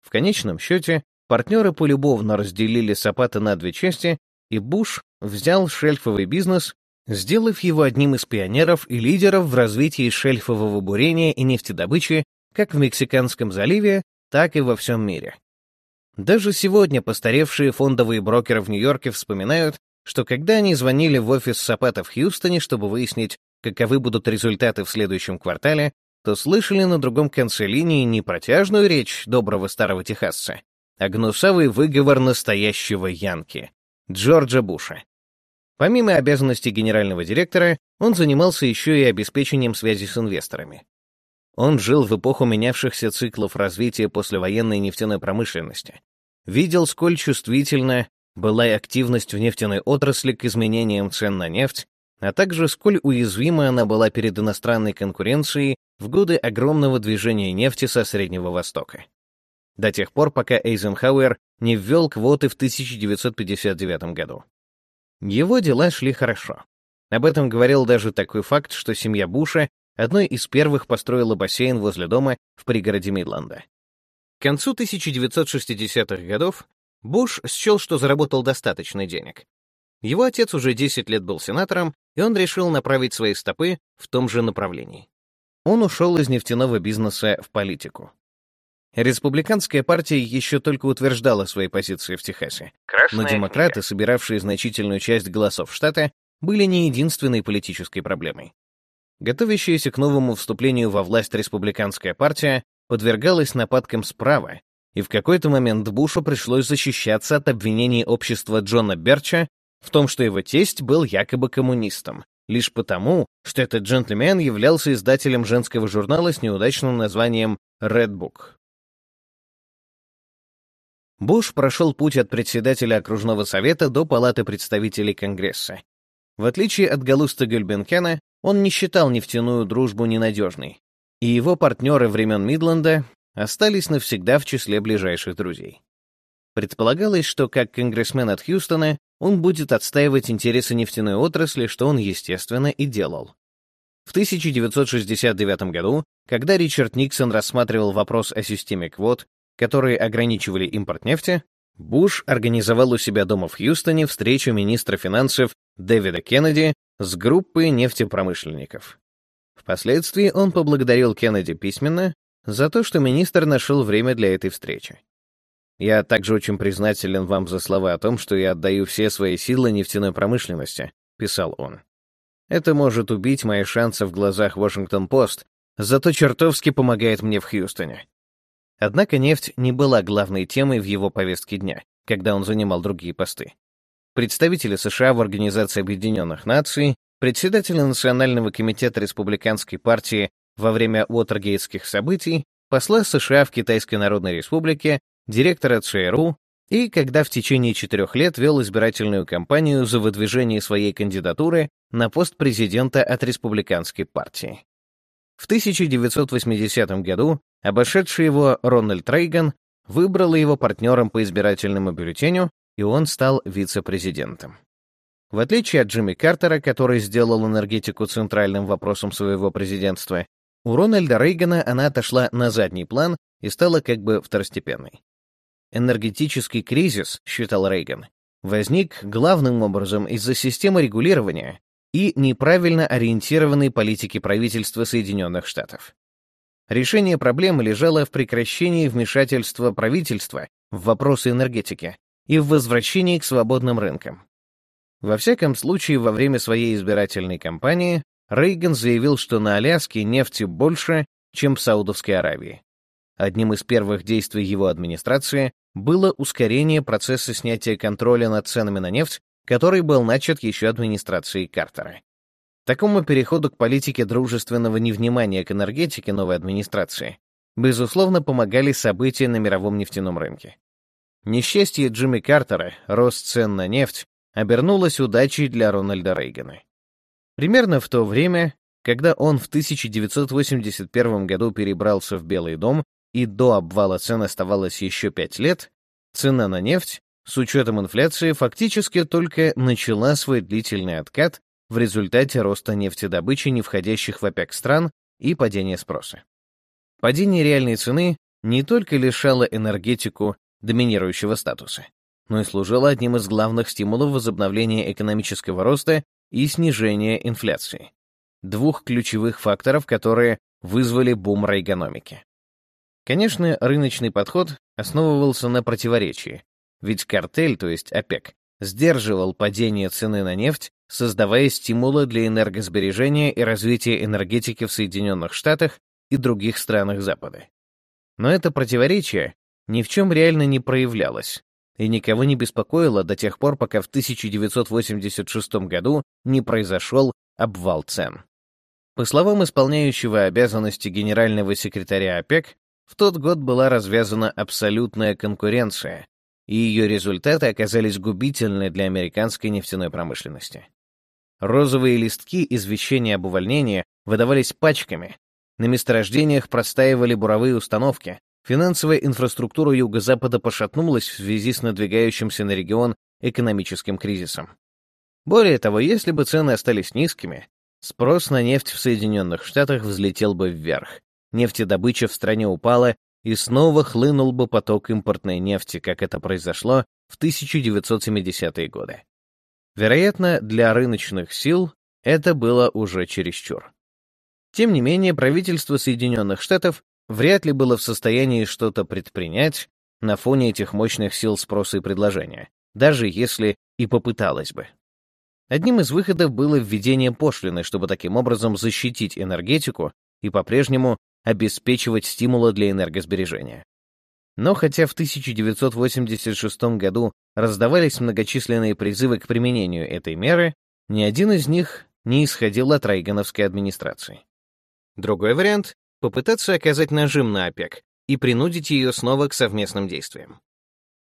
В конечном счете, партнеры полюбовно разделили Сапата на две части, и Буш взял шельфовый бизнес, сделав его одним из пионеров и лидеров в развитии шельфового бурения и нефтедобычи как в Мексиканском заливе, так и во всем мире. Даже сегодня постаревшие фондовые брокеры в Нью-Йорке вспоминают, что когда они звонили в офис Сапата в Хьюстоне, чтобы выяснить, каковы будут результаты в следующем квартале, то слышали на другом конце линии не протяжную речь доброго старого техасца, а гнусавый выговор настоящего Янки, Джорджа Буша. Помимо обязанностей генерального директора, он занимался еще и обеспечением связи с инвесторами. Он жил в эпоху менявшихся циклов развития послевоенной нефтяной промышленности. Видел, сколь чувствительна была активность в нефтяной отрасли к изменениям цен на нефть, а также сколь уязвима она была перед иностранной конкуренцией в годы огромного движения нефти со Среднего Востока. До тех пор, пока Эйзенхауэр не ввел квоты в 1959 году. Его дела шли хорошо. Об этом говорил даже такой факт, что семья Буша одной из первых построила бассейн возле дома в пригороде Мидланда. К концу 1960-х годов Буш счел, что заработал достаточно денег. Его отец уже 10 лет был сенатором, и он решил направить свои стопы в том же направлении. Он ушел из нефтяного бизнеса в политику. Республиканская партия еще только утверждала свои позиции в Техасе, Красная но демократы, книга. собиравшие значительную часть голосов штата, были не единственной политической проблемой. Готовящаяся к новому вступлению во власть республиканская партия подвергалась нападкам справа, и в какой-то момент Бушу пришлось защищаться от обвинений общества Джона Берча в том, что его тесть был якобы коммунистом, лишь потому, что этот джентльмен являлся издателем женского журнала с неудачным названием Red Book. Буш прошел путь от председателя окружного совета до палаты представителей Конгресса. В отличие от Галуста Гюльбенкена, он не считал нефтяную дружбу ненадежной, и его партнеры времен Мидленда остались навсегда в числе ближайших друзей. Предполагалось, что как конгрессмен от Хьюстона он будет отстаивать интересы нефтяной отрасли, что он, естественно, и делал. В 1969 году, когда Ричард Никсон рассматривал вопрос о системе квот, которые ограничивали импорт нефти, Буш организовал у себя дома в Хьюстоне встречу министра финансов Дэвида Кеннеди с группой нефтепромышленников. Впоследствии он поблагодарил Кеннеди письменно за то, что министр нашел время для этой встречи. «Я также очень признателен вам за слова о том, что я отдаю все свои силы нефтяной промышленности», — писал он. «Это может убить мои шансы в глазах Вашингтон-Пост, зато чертовски помогает мне в Хьюстоне». Однако нефть не была главной темой в его повестке дня, когда он занимал другие посты представители США в Организации Объединенных Наций, председатель Национального комитета Республиканской партии во время Уотергейтских событий, посла США в Китайской Народной Республике, директора ЦРУ и когда в течение четырех лет вел избирательную кампанию за выдвижение своей кандидатуры на пост президента от Республиканской партии. В 1980 году обошедший его Рональд Рейган выбрал его партнером по избирательному бюллетеню и он стал вице-президентом. В отличие от Джимми Картера, который сделал энергетику центральным вопросом своего президентства, у Рональда Рейгана она отошла на задний план и стала как бы второстепенной. Энергетический кризис, считал Рейган, возник главным образом из-за системы регулирования и неправильно ориентированной политики правительства Соединенных Штатов. Решение проблемы лежало в прекращении вмешательства правительства в вопросы энергетики, и в возвращении к свободным рынкам. Во всяком случае, во время своей избирательной кампании Рейган заявил, что на Аляске нефти больше, чем в Саудовской Аравии. Одним из первых действий его администрации было ускорение процесса снятия контроля над ценами на нефть, который был начат еще администрацией Картера. Такому переходу к политике дружественного невнимания к энергетике новой администрации, безусловно, помогали события на мировом нефтяном рынке. Несчастье Джимми Картера, рост цен на нефть, обернулось удачей для Рональда Рейгана. Примерно в то время, когда он в 1981 году перебрался в Белый дом и до обвала цен оставалось еще пять лет, цена на нефть, с учетом инфляции, фактически только начала свой длительный откат в результате роста нефтедобычи не входящих в ОПЕК стран и падения спроса. Падение реальной цены не только лишало энергетику доминирующего статуса, но и служила одним из главных стимулов возобновления экономического роста и снижение инфляции. Двух ключевых факторов, которые вызвали бум рейгономики. Конечно, рыночный подход основывался на противоречии, ведь картель, то есть ОПЕК, сдерживал падение цены на нефть, создавая стимулы для энергосбережения и развития энергетики в Соединенных Штатах и других странах Запада. Но это противоречие ни в чем реально не проявлялось и никого не беспокоило до тех пор, пока в 1986 году не произошел обвал цен. По словам исполняющего обязанности генерального секретаря ОПЕК, в тот год была развязана абсолютная конкуренция, и ее результаты оказались губительны для американской нефтяной промышленности. Розовые листки извещения об увольнении выдавались пачками, на месторождениях простаивали буровые установки, финансовая инфраструктура Юго-Запада пошатнулась в связи с надвигающимся на регион экономическим кризисом. Более того, если бы цены остались низкими, спрос на нефть в Соединенных Штатах взлетел бы вверх, нефтедобыча в стране упала, и снова хлынул бы поток импортной нефти, как это произошло в 1970-е годы. Вероятно, для рыночных сил это было уже чересчур. Тем не менее, правительство Соединенных Штатов вряд ли было в состоянии что-то предпринять на фоне этих мощных сил спроса и предложения, даже если и попыталось бы. Одним из выходов было введение пошлины, чтобы таким образом защитить энергетику и по-прежнему обеспечивать стимулы для энергосбережения. Но хотя в 1986 году раздавались многочисленные призывы к применению этой меры, ни один из них не исходил от Рейгановской администрации. Другой вариант — попытаться оказать нажим на ОПЕК и принудить ее снова к совместным действиям.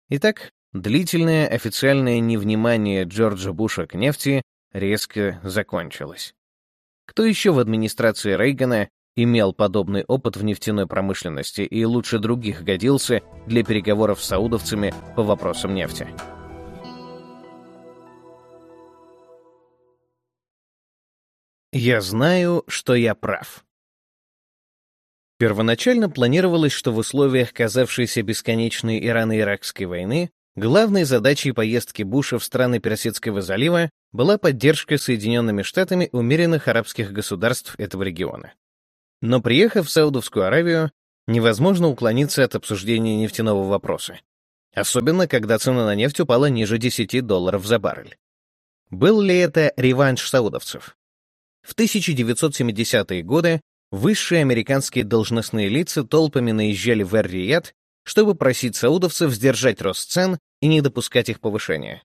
Итак, длительное официальное невнимание Джорджа Буша к нефти резко закончилось. Кто еще в администрации Рейгана имел подобный опыт в нефтяной промышленности и лучше других годился для переговоров с саудовцами по вопросам нефти. Я знаю, что я прав. Первоначально планировалось, что в условиях казавшейся бесконечной Ирано-Иракской войны главной задачей поездки Буша в страны Персидского залива была поддержка Соединенными Штатами умеренных арабских государств этого региона. Но приехав в Саудовскую Аравию, невозможно уклониться от обсуждения нефтяного вопроса. Особенно, когда цена на нефть упала ниже 10 долларов за баррель. Был ли это реванш саудовцев? В 1970-е годы высшие американские должностные лица толпами наезжали в Эр-Рияд, чтобы просить саудовцев сдержать рост цен и не допускать их повышения.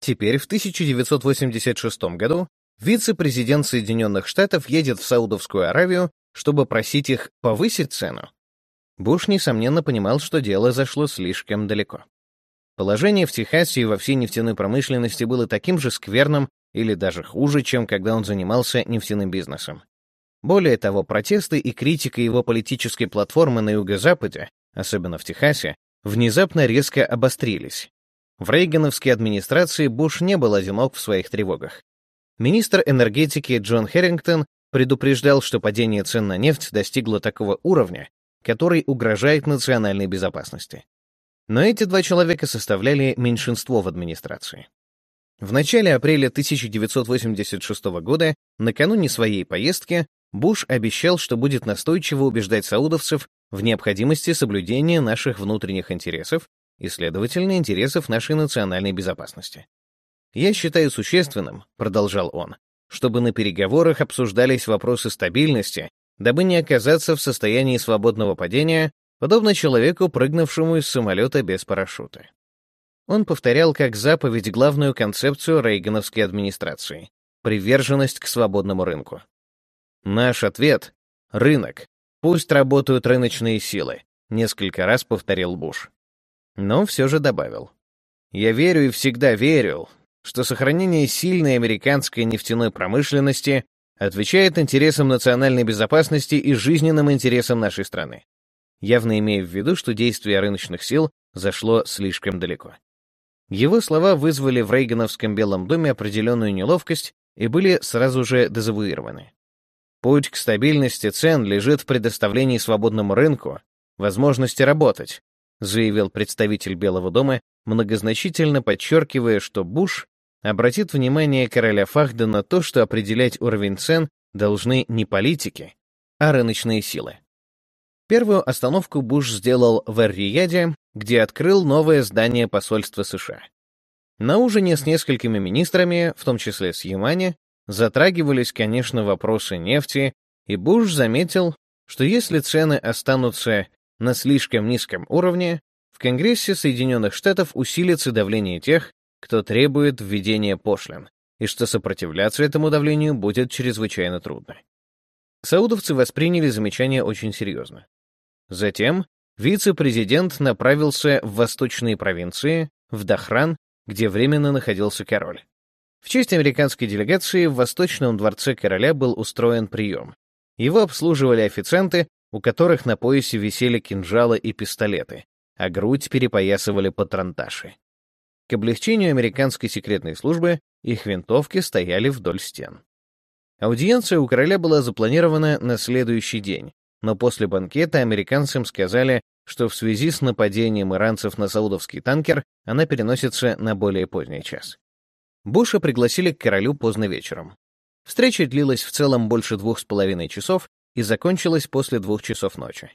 Теперь, в 1986 году, вице-президент Соединенных Штатов едет в Саудовскую Аравию чтобы просить их повысить цену, Буш, несомненно, понимал, что дело зашло слишком далеко. Положение в Техасе и во всей нефтяной промышленности было таким же скверным или даже хуже, чем когда он занимался нефтяным бизнесом. Более того, протесты и критика его политической платформы на Юго-Западе, особенно в Техасе, внезапно резко обострились. В рейгановской администрации Буш не был одинок в своих тревогах. Министр энергетики Джон Херрингтон предупреждал, что падение цен на нефть достигло такого уровня, который угрожает национальной безопасности. Но эти два человека составляли меньшинство в администрации. В начале апреля 1986 года, накануне своей поездки, Буш обещал, что будет настойчиво убеждать саудовцев в необходимости соблюдения наших внутренних интересов и, следовательно, интересов нашей национальной безопасности. «Я считаю существенным», — продолжал он, чтобы на переговорах обсуждались вопросы стабильности, дабы не оказаться в состоянии свободного падения, подобно человеку, прыгнувшему из самолета без парашюта. Он повторял как заповедь главную концепцию рейгановской администрации — приверженность к свободному рынку. Наш ответ — рынок. Пусть работают рыночные силы, несколько раз повторил Буш. Но все же добавил. Я верю и всегда верил, что сохранение сильной американской нефтяной промышленности отвечает интересам национальной безопасности и жизненным интересам нашей страны, явно имея в виду, что действие рыночных сил зашло слишком далеко. Его слова вызвали в Рейгановском Белом доме определенную неловкость и были сразу же дезавуированы. Путь к стабильности цен лежит в предоставлении свободному рынку возможности работать, заявил представитель Белого дома, многозначительно подчеркивая, что Буш обратит внимание короля Фахда на то, что определять уровень цен должны не политики, а рыночные силы. Первую остановку Буш сделал в Эр-Рияде, где открыл новое здание посольства США. На ужине с несколькими министрами, в том числе с Ямани, затрагивались, конечно, вопросы нефти, и Буш заметил, что если цены останутся на слишком низком уровне, в Конгрессе Соединенных Штатов усилится давление тех, кто требует введения пошлин, и что сопротивляться этому давлению будет чрезвычайно трудно. Саудовцы восприняли замечание очень серьезно. Затем вице-президент направился в восточные провинции, в Дахран, где временно находился король. В честь американской делегации в Восточном дворце короля был устроен прием. Его обслуживали официанты, у которых на поясе висели кинжалы и пистолеты, а грудь перепоясывали патронташи. К облегчению американской секретной службы их винтовки стояли вдоль стен. Аудиенция у короля была запланирована на следующий день, но после банкета американцам сказали, что в связи с нападением иранцев на саудовский танкер она переносится на более поздний час. Буша пригласили к королю поздно вечером. Встреча длилась в целом больше двух с половиной часов и закончилась после двух часов ночи.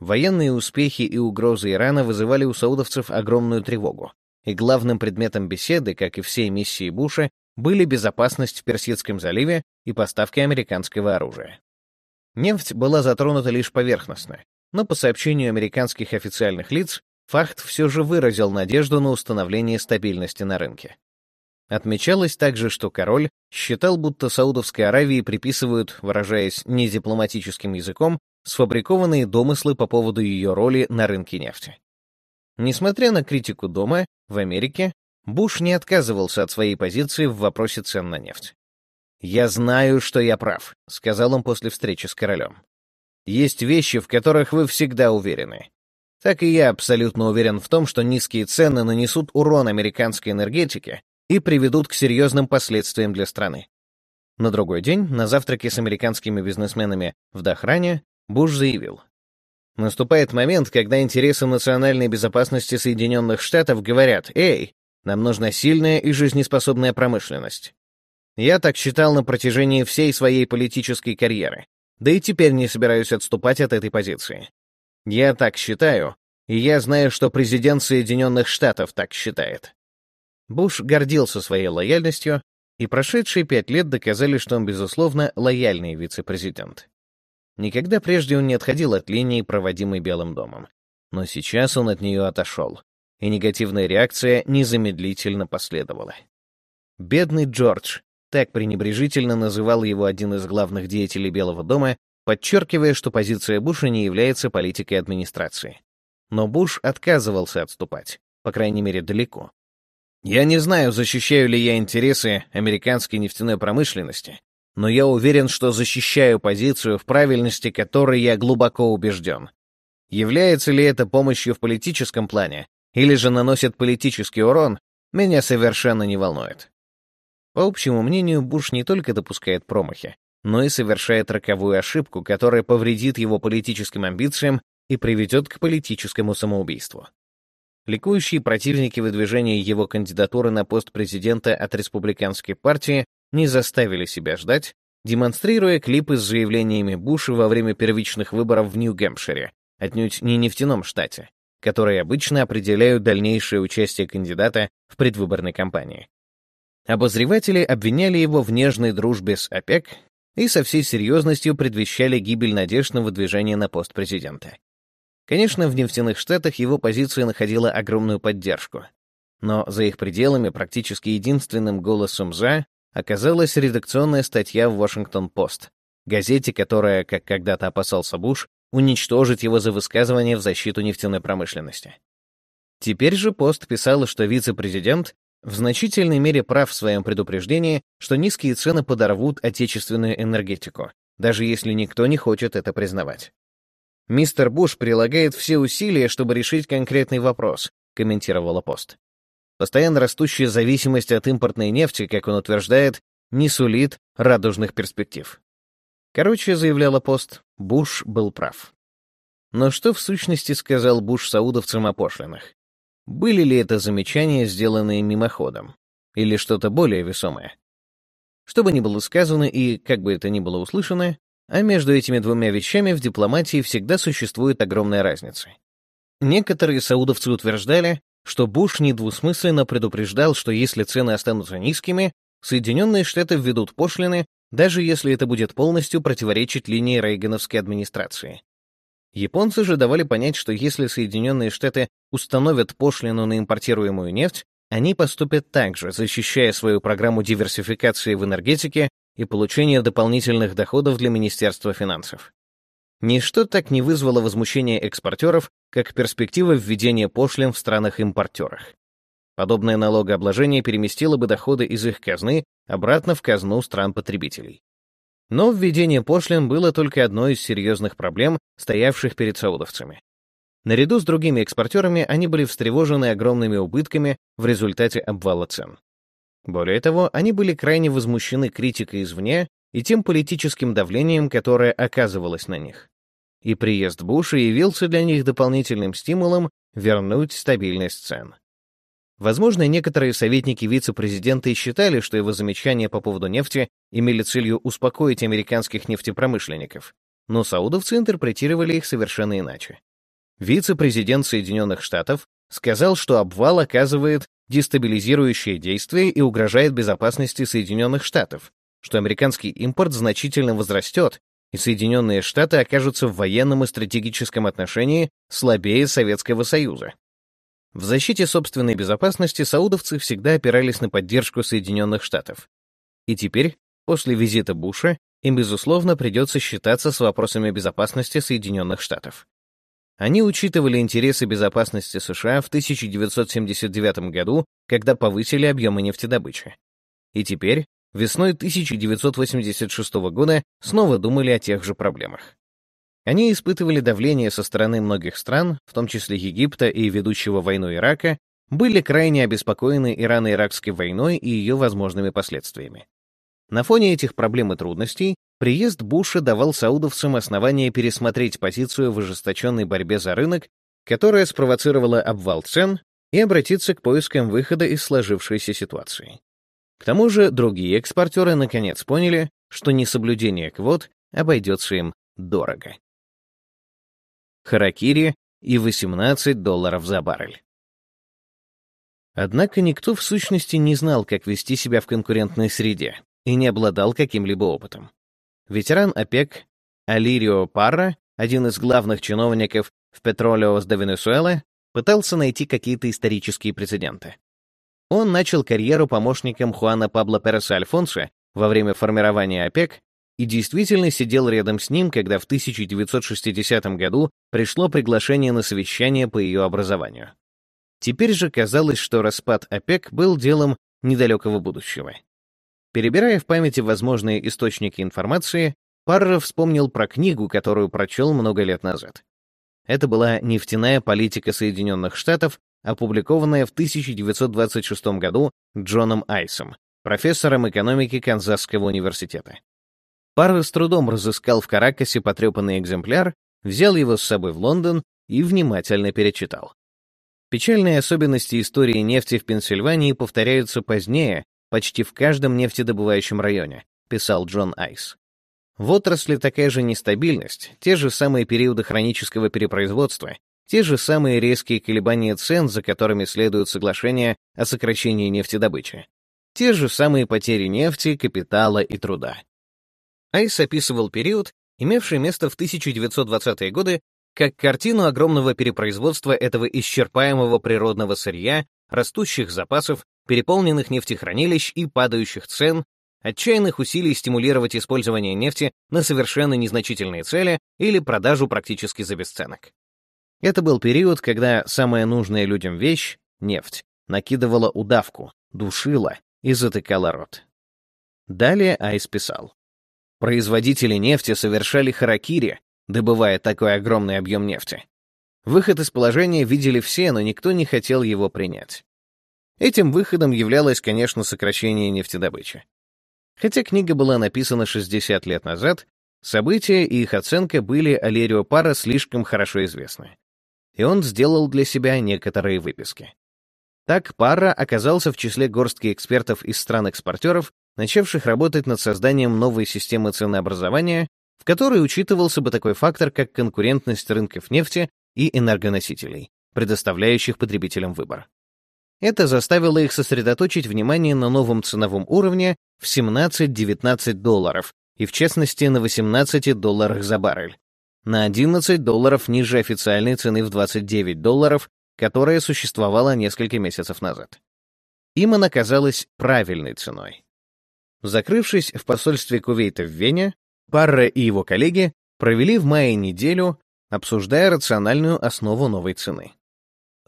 Военные успехи и угрозы Ирана вызывали у саудовцев огромную тревогу, и главным предметом беседы, как и всей миссии Буша, были безопасность в Персидском заливе и поставки американского оружия. Нефть была затронута лишь поверхностно, но по сообщению американских официальных лиц, Фахт все же выразил надежду на установление стабильности на рынке. Отмечалось также, что король считал, будто Саудовской Аравии приписывают, выражаясь недипломатическим языком, сфабрикованные домыслы по поводу ее роли на рынке нефти. Несмотря на критику дома, в Америке Буш не отказывался от своей позиции в вопросе цен на нефть. «Я знаю, что я прав», — сказал он после встречи с королем. «Есть вещи, в которых вы всегда уверены. Так и я абсолютно уверен в том, что низкие цены нанесут урон американской энергетике и приведут к серьезным последствиям для страны. На другой день, на завтраке с американскими бизнесменами в Дахране, Буш заявил, «Наступает момент, когда интересы национальной безопасности Соединенных Штатов говорят, «Эй, нам нужна сильная и жизнеспособная промышленность». Я так считал на протяжении всей своей политической карьеры, да и теперь не собираюсь отступать от этой позиции. Я так считаю, и я знаю, что президент Соединенных Штатов так считает. Буш гордился своей лояльностью, и прошедшие пять лет доказали, что он, безусловно, лояльный вице-президент. Никогда прежде он не отходил от линии, проводимой Белым домом. Но сейчас он от нее отошел, и негативная реакция незамедлительно последовала. Бедный Джордж, так пренебрежительно называл его один из главных деятелей Белого дома, подчеркивая, что позиция Буша не является политикой администрации. Но Буш отказывался отступать, по крайней мере, далеко. Я не знаю, защищаю ли я интересы американской нефтяной промышленности, но я уверен, что защищаю позицию, в правильности которой я глубоко убежден. Является ли это помощью в политическом плане, или же наносит политический урон, меня совершенно не волнует. По общему мнению, Буш не только допускает промахи, но и совершает роковую ошибку, которая повредит его политическим амбициям и приведет к политическому самоубийству. Ликующие противники выдвижения его кандидатуры на пост президента от республиканской партии не заставили себя ждать, демонстрируя клипы с заявлениями Буша во время первичных выборов в Нью-Гэмпшире, отнюдь не нефтяном штате, которые обычно определяют дальнейшее участие кандидата в предвыборной кампании. Обозреватели обвиняли его в нежной дружбе с ОПЕК и со всей серьезностью предвещали гибель надежд на выдвижение на пост президента. Конечно, в нефтяных штатах его позиция находила огромную поддержку. Но за их пределами практически единственным голосом «за» оказалась редакционная статья в «Вашингтон-Пост», газете, которая, как когда-то опасался Буш, уничтожит его за высказывание в защиту нефтяной промышленности. Теперь же пост писала, что вице-президент в значительной мере прав в своем предупреждении, что низкие цены подорвут отечественную энергетику, даже если никто не хочет это признавать. Мистер Буш прилагает все усилия, чтобы решить конкретный вопрос, комментировала пост. Постоянно растущая зависимость от импортной нефти, как он утверждает, не сулит радужных перспектив. Короче, заявляла пост, Буш был прав. Но что в сущности сказал Буш саудовцам о пошлинах? Были ли это замечания, сделанные мимоходом? или что-то более весомое. Что бы ни было сказано и как бы это ни было услышано, а между этими двумя вещами в дипломатии всегда существует огромная разница. Некоторые саудовцы утверждали, что Буш недвусмысленно предупреждал, что если цены останутся низкими, Соединенные Штаты введут пошлины, даже если это будет полностью противоречить линии Рейгановской администрации. Японцы же давали понять, что если Соединенные Штаты установят пошлину на импортируемую нефть, они поступят так же, защищая свою программу диверсификации в энергетике и получения дополнительных доходов для Министерства финансов. Ничто так не вызвало возмущения экспортеров, как перспектива введения пошлин в странах-импортерах. Подобное налогообложение переместило бы доходы из их казны обратно в казну стран-потребителей. Но введение пошлин было только одной из серьезных проблем, стоявших перед саудовцами. Наряду с другими экспортерами они были встревожены огромными убытками в результате обвала цен. Более того, они были крайне возмущены критикой извне и тем политическим давлением, которое оказывалось на них. И приезд Буша явился для них дополнительным стимулом вернуть стабильность цен. Возможно, некоторые советники вице-президента и считали, что его замечания по поводу нефти имели целью успокоить американских нефтепромышленников, но саудовцы интерпретировали их совершенно иначе. Вице-президент Соединенных Штатов сказал, что обвал оказывает дестабилизирующее действие и угрожает безопасности Соединенных Штатов, что американский импорт значительно возрастет, и Соединенные Штаты окажутся в военном и стратегическом отношении слабее Советского Союза. В защите собственной безопасности саудовцы всегда опирались на поддержку Соединенных Штатов. И теперь, после визита Буша, им, безусловно, придется считаться с вопросами безопасности Соединенных Штатов. Они учитывали интересы безопасности США в 1979 году, когда повысили объемы нефтедобычи. И теперь, весной 1986 года, снова думали о тех же проблемах. Они испытывали давление со стороны многих стран, в том числе Египта и ведущего войну Ирака, были крайне обеспокоены Ирано-Иракской войной и ее возможными последствиями. На фоне этих проблем и трудностей приезд Буша давал саудовцам основание пересмотреть позицию в ожесточенной борьбе за рынок, которая спровоцировала обвал цен, и обратиться к поискам выхода из сложившейся ситуации. К тому же другие экспортеры наконец поняли, что несоблюдение квот обойдется им дорого харакири и 18 долларов за баррель. Однако никто в сущности не знал, как вести себя в конкурентной среде и не обладал каким-либо опытом. Ветеран ОПЕК Алирио Парра, один из главных чиновников в Петролеос де Венесуэлы, пытался найти какие-то исторические прецеденты. Он начал карьеру помощником Хуана Пабло Переса Альфонсо во время формирования ОПЕК и действительно сидел рядом с ним, когда в 1960 году пришло приглашение на совещание по ее образованию. Теперь же казалось, что распад ОПЕК был делом недалекого будущего. Перебирая в памяти возможные источники информации, Парра вспомнил про книгу, которую прочел много лет назад. Это была «Нефтяная политика Соединенных Штатов», опубликованная в 1926 году Джоном Айсом, профессором экономики Канзасского университета. Парра с трудом разыскал в Каракасе потрепанный экземпляр, взял его с собой в Лондон и внимательно перечитал. Печальные особенности истории нефти в Пенсильвании повторяются позднее, почти в каждом нефтедобывающем районе, писал Джон Айс. В отрасли такая же нестабильность, те же самые периоды хронического перепроизводства, те же самые резкие колебания цен, за которыми следуют соглашения о сокращении нефтедобычи, те же самые потери нефти, капитала и труда. Айс описывал период, имевший место в 1920-е годы, как картину огромного перепроизводства этого исчерпаемого природного сырья, растущих запасов, переполненных нефтехранилищ и падающих цен, отчаянных усилий стимулировать использование нефти на совершенно незначительные цели или продажу практически за бесценок. Это был период, когда самая нужная людям вещь — нефть — накидывала удавку, душила и затыкала рот. Далее Айс писал. Производители нефти совершали харакири, добывая такой огромный объем нефти. Выход из положения видели все, но никто не хотел его принять. Этим выходом являлось, конечно, сокращение нефтедобычи. Хотя книга была написана 60 лет назад, события и их оценка были Алерио Пара слишком хорошо известны. И он сделал для себя некоторые выписки. Так Парра оказался в числе горстки экспертов из стран-экспортеров, начавших работать над созданием новой системы ценообразования, в которой учитывался бы такой фактор, как конкурентность рынков нефти и энергоносителей, предоставляющих потребителям выбор. Это заставило их сосредоточить внимание на новом ценовом уровне в 17-19 долларов, и в частности на 18 долларах за баррель, на 11 долларов ниже официальной цены в 29 долларов, которая существовала несколько месяцев назад. Им она казалась правильной ценой. Закрывшись в посольстве Кувейта в Вене, Парра и его коллеги провели в мае неделю, обсуждая рациональную основу новой цены.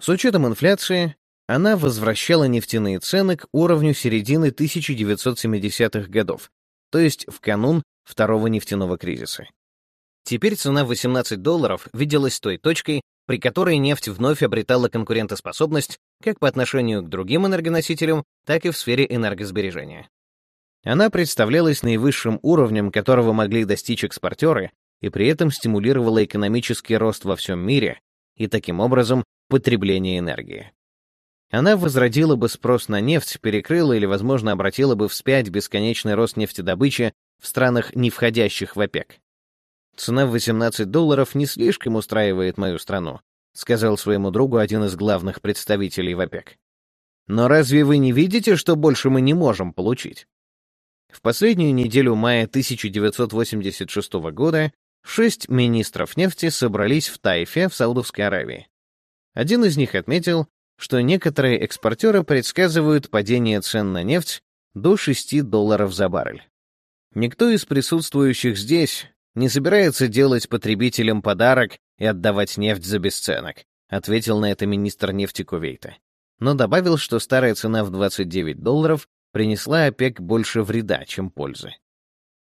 С учетом инфляции, она возвращала нефтяные цены к уровню середины 1970-х годов, то есть в канун второго нефтяного кризиса. Теперь цена в 18 долларов виделась той точкой, при которой нефть вновь обретала конкурентоспособность как по отношению к другим энергоносителям, так и в сфере энергосбережения. Она представлялась наивысшим уровнем, которого могли достичь экспортеры, и при этом стимулировала экономический рост во всем мире и, таким образом, потребление энергии. Она возродила бы спрос на нефть, перекрыла или, возможно, обратила бы вспять бесконечный рост нефтедобычи в странах, не входящих в ОПЕК. «Цена в 18 долларов не слишком устраивает мою страну», сказал своему другу один из главных представителей в ОПЕК. «Но разве вы не видите, что больше мы не можем получить?» В последнюю неделю мая 1986 года шесть министров нефти собрались в Тайфе в Саудовской Аравии. Один из них отметил, что некоторые экспортеры предсказывают падение цен на нефть до 6 долларов за баррель. Никто из присутствующих здесь не собирается делать потребителям подарок и отдавать нефть за бесценок, ответил на это министр нефти Кувейта. Но добавил, что старая цена в 29 долларов принесла ОПЕК больше вреда, чем пользы.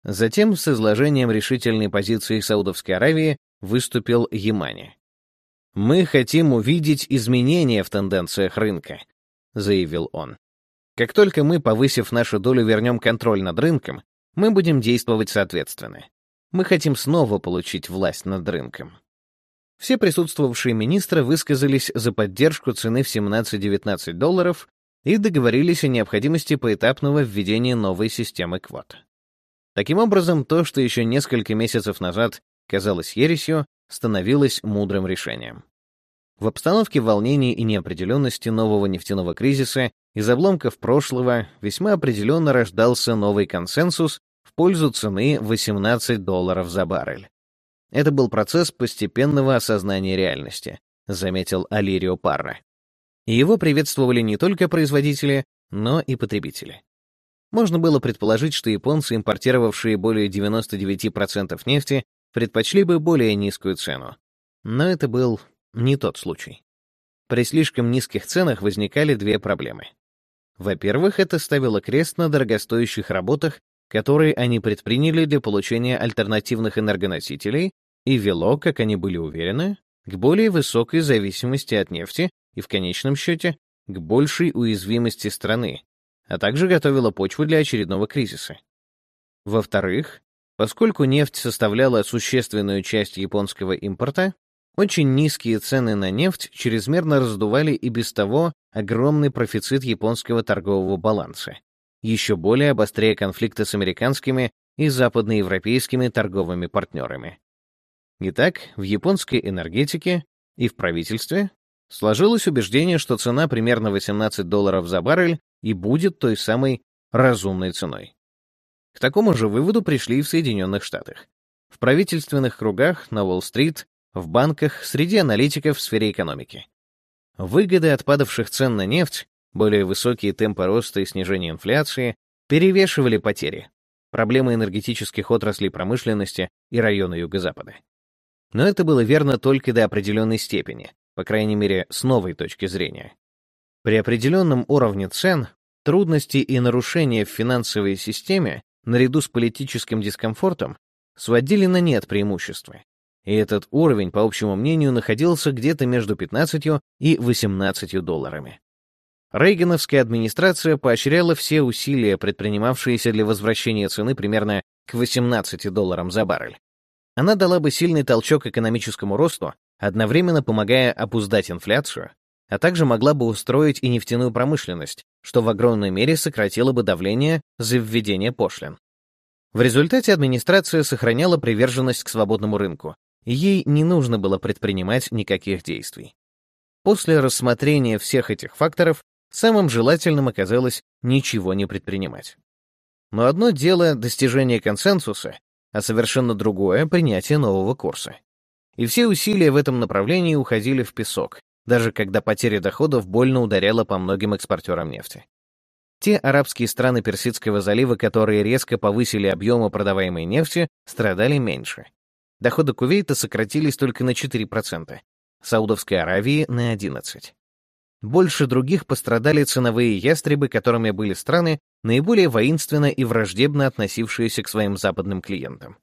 Затем с изложением решительной позиции Саудовской Аравии выступил Ямани. «Мы хотим увидеть изменения в тенденциях рынка», — заявил он. «Как только мы, повысив нашу долю, вернем контроль над рынком, мы будем действовать соответственно. Мы хотим снова получить власть над рынком. Все присутствовавшие министры высказались за поддержку цены в 17-19 долларов и договорились о необходимости поэтапного введения новой системы квот. Таким образом, то, что еще несколько месяцев назад казалось ересью, становилось мудрым решением. В обстановке волнений и неопределенности нового нефтяного кризиса из обломков прошлого весьма определенно рождался новый консенсус в пользу цены 18 долларов за баррель. Это был процесс постепенного осознания реальности, заметил Алирио Парра. И его приветствовали не только производители, но и потребители. Можно было предположить, что японцы, импортировавшие более 99% нефти, предпочли бы более низкую цену. Но это был не тот случай. При слишком низких ценах возникали две проблемы. Во-первых, это ставило крест на дорогостоящих работах которые они предприняли для получения альтернативных энергоносителей и вело, как они были уверены, к более высокой зависимости от нефти и, в конечном счете, к большей уязвимости страны, а также готовило почву для очередного кризиса. Во-вторых, поскольку нефть составляла существенную часть японского импорта, очень низкие цены на нефть чрезмерно раздували и без того огромный профицит японского торгового баланса еще более обостряя конфликты с американскими и западноевропейскими торговыми партнерами. Итак, в японской энергетике и в правительстве сложилось убеждение, что цена примерно 18 долларов за баррель и будет той самой разумной ценой. К такому же выводу пришли и в Соединенных Штатах. В правительственных кругах, на Уолл-стрит, в банках, среди аналитиков в сфере экономики. Выгоды от падавших цен на нефть более высокие темпы роста и снижения инфляции перевешивали потери, проблемы энергетических отраслей промышленности и района Юго-Запада. Но это было верно только до определенной степени, по крайней мере, с новой точки зрения. При определенном уровне цен трудности и нарушения в финансовой системе, наряду с политическим дискомфортом, сводили на нет преимущества. И этот уровень, по общему мнению, находился где-то между 15 и 18 долларами. Рейгановская администрация поощряла все усилия, предпринимавшиеся для возвращения цены примерно к 18 долларам за баррель. Она дала бы сильный толчок экономическому росту, одновременно помогая опуздать инфляцию, а также могла бы устроить и нефтяную промышленность, что в огромной мере сократило бы давление за введение пошлин. В результате администрация сохраняла приверженность к свободному рынку, и ей не нужно было предпринимать никаких действий. После рассмотрения всех этих факторов самым желательным оказалось ничего не предпринимать. Но одно дело — достижение консенсуса, а совершенно другое — принятие нового курса. И все усилия в этом направлении уходили в песок, даже когда потеря доходов больно ударяла по многим экспортерам нефти. Те арабские страны Персидского залива, которые резко повысили объемы продаваемой нефти, страдали меньше. Доходы Кувейта сократились только на 4%, Саудовской Аравии — на 11%. Больше других пострадали ценовые ястребы, которыми были страны, наиболее воинственно и враждебно относившиеся к своим западным клиентам.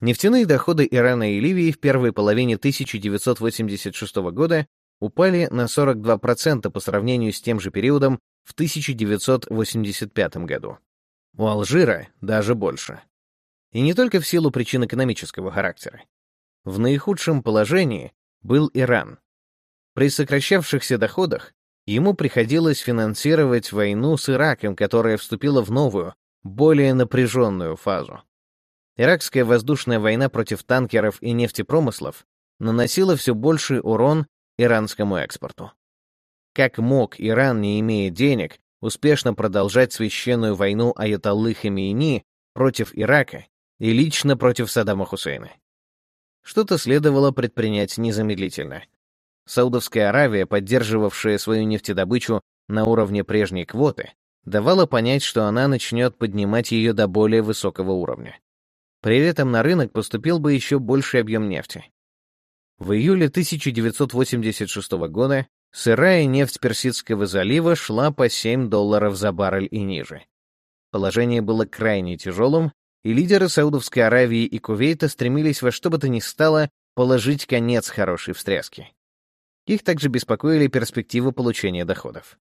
Нефтяные доходы Ирана и Ливии в первой половине 1986 года упали на 42% по сравнению с тем же периодом в 1985 году. У Алжира даже больше. И не только в силу причин экономического характера. В наихудшем положении был Иран, при сокращавшихся доходах ему приходилось финансировать войну с Ираком, которая вступила в новую, более напряженную фазу. Иракская воздушная война против танкеров и нефтепромыслов наносила все больший урон иранскому экспорту. Как мог Иран, не имея денег, успешно продолжать священную войну Аятоллы Хамейни против Ирака и лично против Саддама Хусейна? Что-то следовало предпринять незамедлительно. Саудовская Аравия, поддерживавшая свою нефтедобычу на уровне прежней квоты, давала понять, что она начнет поднимать ее до более высокого уровня. При этом на рынок поступил бы еще больший объем нефти. В июле 1986 года сырая нефть Персидского залива шла по 7 долларов за баррель и ниже. Положение было крайне тяжелым, и лидеры Саудовской Аравии и Кувейта стремились во что бы то ни стало положить конец хорошей встряске. Их также беспокоили перспективы получения доходов.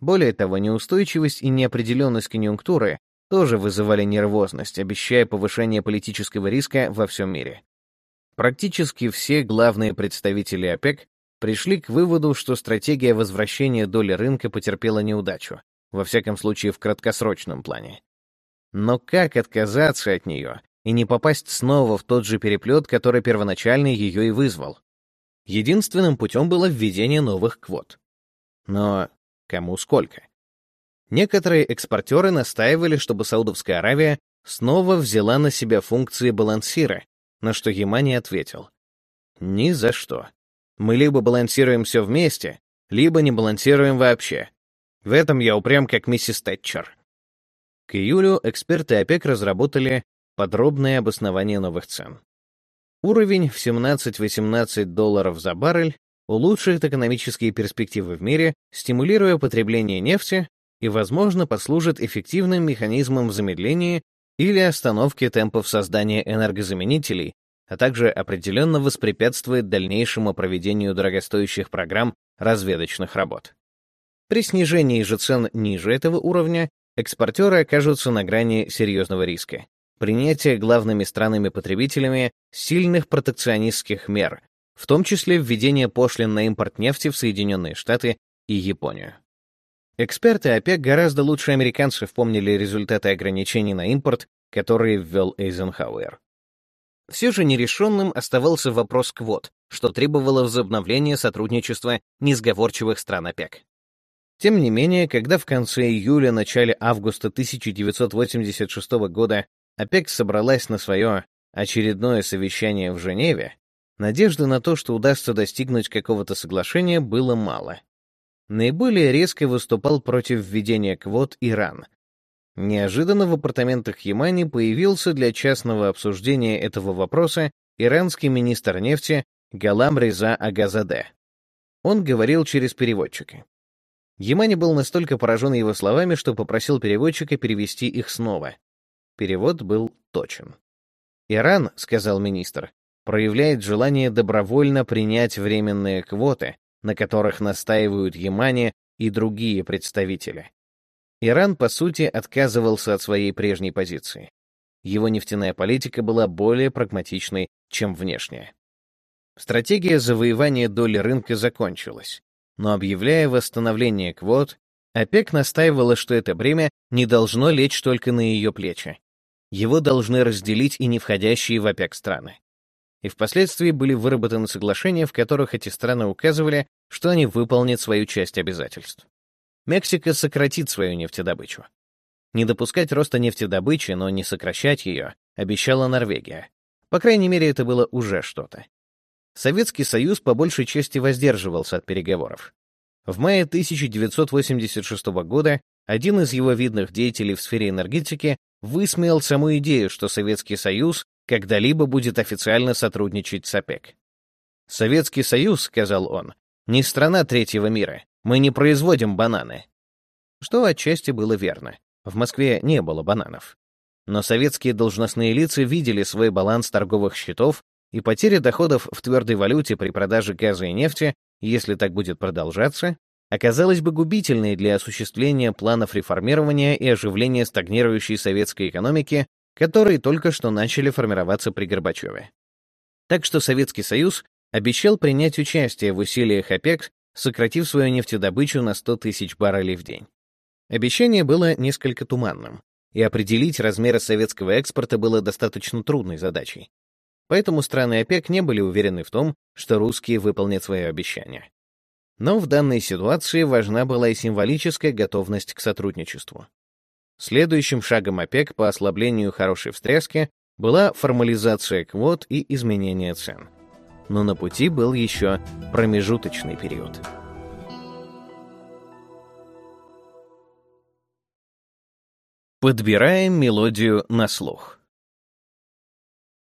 Более того, неустойчивость и неопределенность конъюнктуры тоже вызывали нервозность, обещая повышение политического риска во всем мире. Практически все главные представители ОПЕК пришли к выводу, что стратегия возвращения доли рынка потерпела неудачу, во всяком случае в краткосрочном плане. Но как отказаться от нее и не попасть снова в тот же переплет, который первоначально ее и вызвал? Единственным путем было введение новых квот. Но кому сколько? Некоторые экспортеры настаивали, чтобы Саудовская Аравия снова взяла на себя функции балансира, на что Ямани ответил. Ни за что. Мы либо балансируем все вместе, либо не балансируем вообще. В этом я упрям, как миссис Тэтчер. К июлю эксперты ОПЕК разработали подробное обоснование новых цен. Уровень в 17-18 долларов за баррель улучшит экономические перспективы в мире, стимулируя потребление нефти и, возможно, послужит эффективным механизмом замедления или остановки темпов создания энергозаменителей, а также определенно воспрепятствует дальнейшему проведению дорогостоящих программ разведочных работ. При снижении же цен ниже этого уровня экспортеры окажутся на грани серьезного риска принятие главными странами-потребителями сильных протекционистских мер, в том числе введение пошлин на импорт нефти в Соединенные Штаты и Японию. Эксперты ОПЕК гораздо лучше американцев помнили результаты ограничений на импорт, которые ввел Эйзенхауэр. Все же нерешенным оставался вопрос квот, что требовало возобновления сотрудничества несговорчивых стран ОПЕК. Тем не менее, когда в конце июля-начале августа 1986 года ОПЕК собралась на свое очередное совещание в Женеве, надежды на то, что удастся достигнуть какого-то соглашения, было мало. Наиболее резко выступал против введения квот Иран. Неожиданно в апартаментах Ямани появился для частного обсуждения этого вопроса иранский министр нефти Галам Реза Агазаде. Он говорил через переводчика. Ямани был настолько поражен его словами, что попросил переводчика перевести их снова. Перевод был точен. «Иран, — сказал министр, — проявляет желание добровольно принять временные квоты, на которых настаивают Ямани и другие представители. Иран, по сути, отказывался от своей прежней позиции. Его нефтяная политика была более прагматичной, чем внешняя. Стратегия завоевания доли рынка закончилась. Но объявляя восстановление квот, ОПЕК настаивала, что это бремя не должно лечь только на ее плечи. Его должны разделить и не входящие в ОПЕК страны. И впоследствии были выработаны соглашения, в которых эти страны указывали, что они выполнят свою часть обязательств. Мексика сократит свою нефтедобычу. Не допускать роста нефтедобычи, но не сокращать ее, обещала Норвегия. По крайней мере, это было уже что-то. Советский Союз по большей части воздерживался от переговоров. В мае 1986 года один из его видных деятелей в сфере энергетики высмеял саму идею, что Советский Союз когда-либо будет официально сотрудничать с ОПЕК. «Советский Союз», — сказал он, — «не страна третьего мира, мы не производим бананы». Что отчасти было верно. В Москве не было бананов. Но советские должностные лица видели свой баланс торговых счетов и потери доходов в твердой валюте при продаже газа и нефти, если так будет продолжаться, оказалась бы губительной для осуществления планов реформирования и оживления стагнирующей советской экономики, которые только что начали формироваться при Горбачеве. Так что Советский Союз обещал принять участие в усилиях ОПЕК, сократив свою нефтедобычу на 100 тысяч баррелей в день. Обещание было несколько туманным, и определить размеры советского экспорта было достаточно трудной задачей. Поэтому страны ОПЕК не были уверены в том, что русские выполнят свое обещание. Но в данной ситуации важна была и символическая готовность к сотрудничеству. Следующим шагом ОПЕК по ослаблению хорошей встряски была формализация квот и изменение цен. Но на пути был еще промежуточный период. Подбираем мелодию на слух.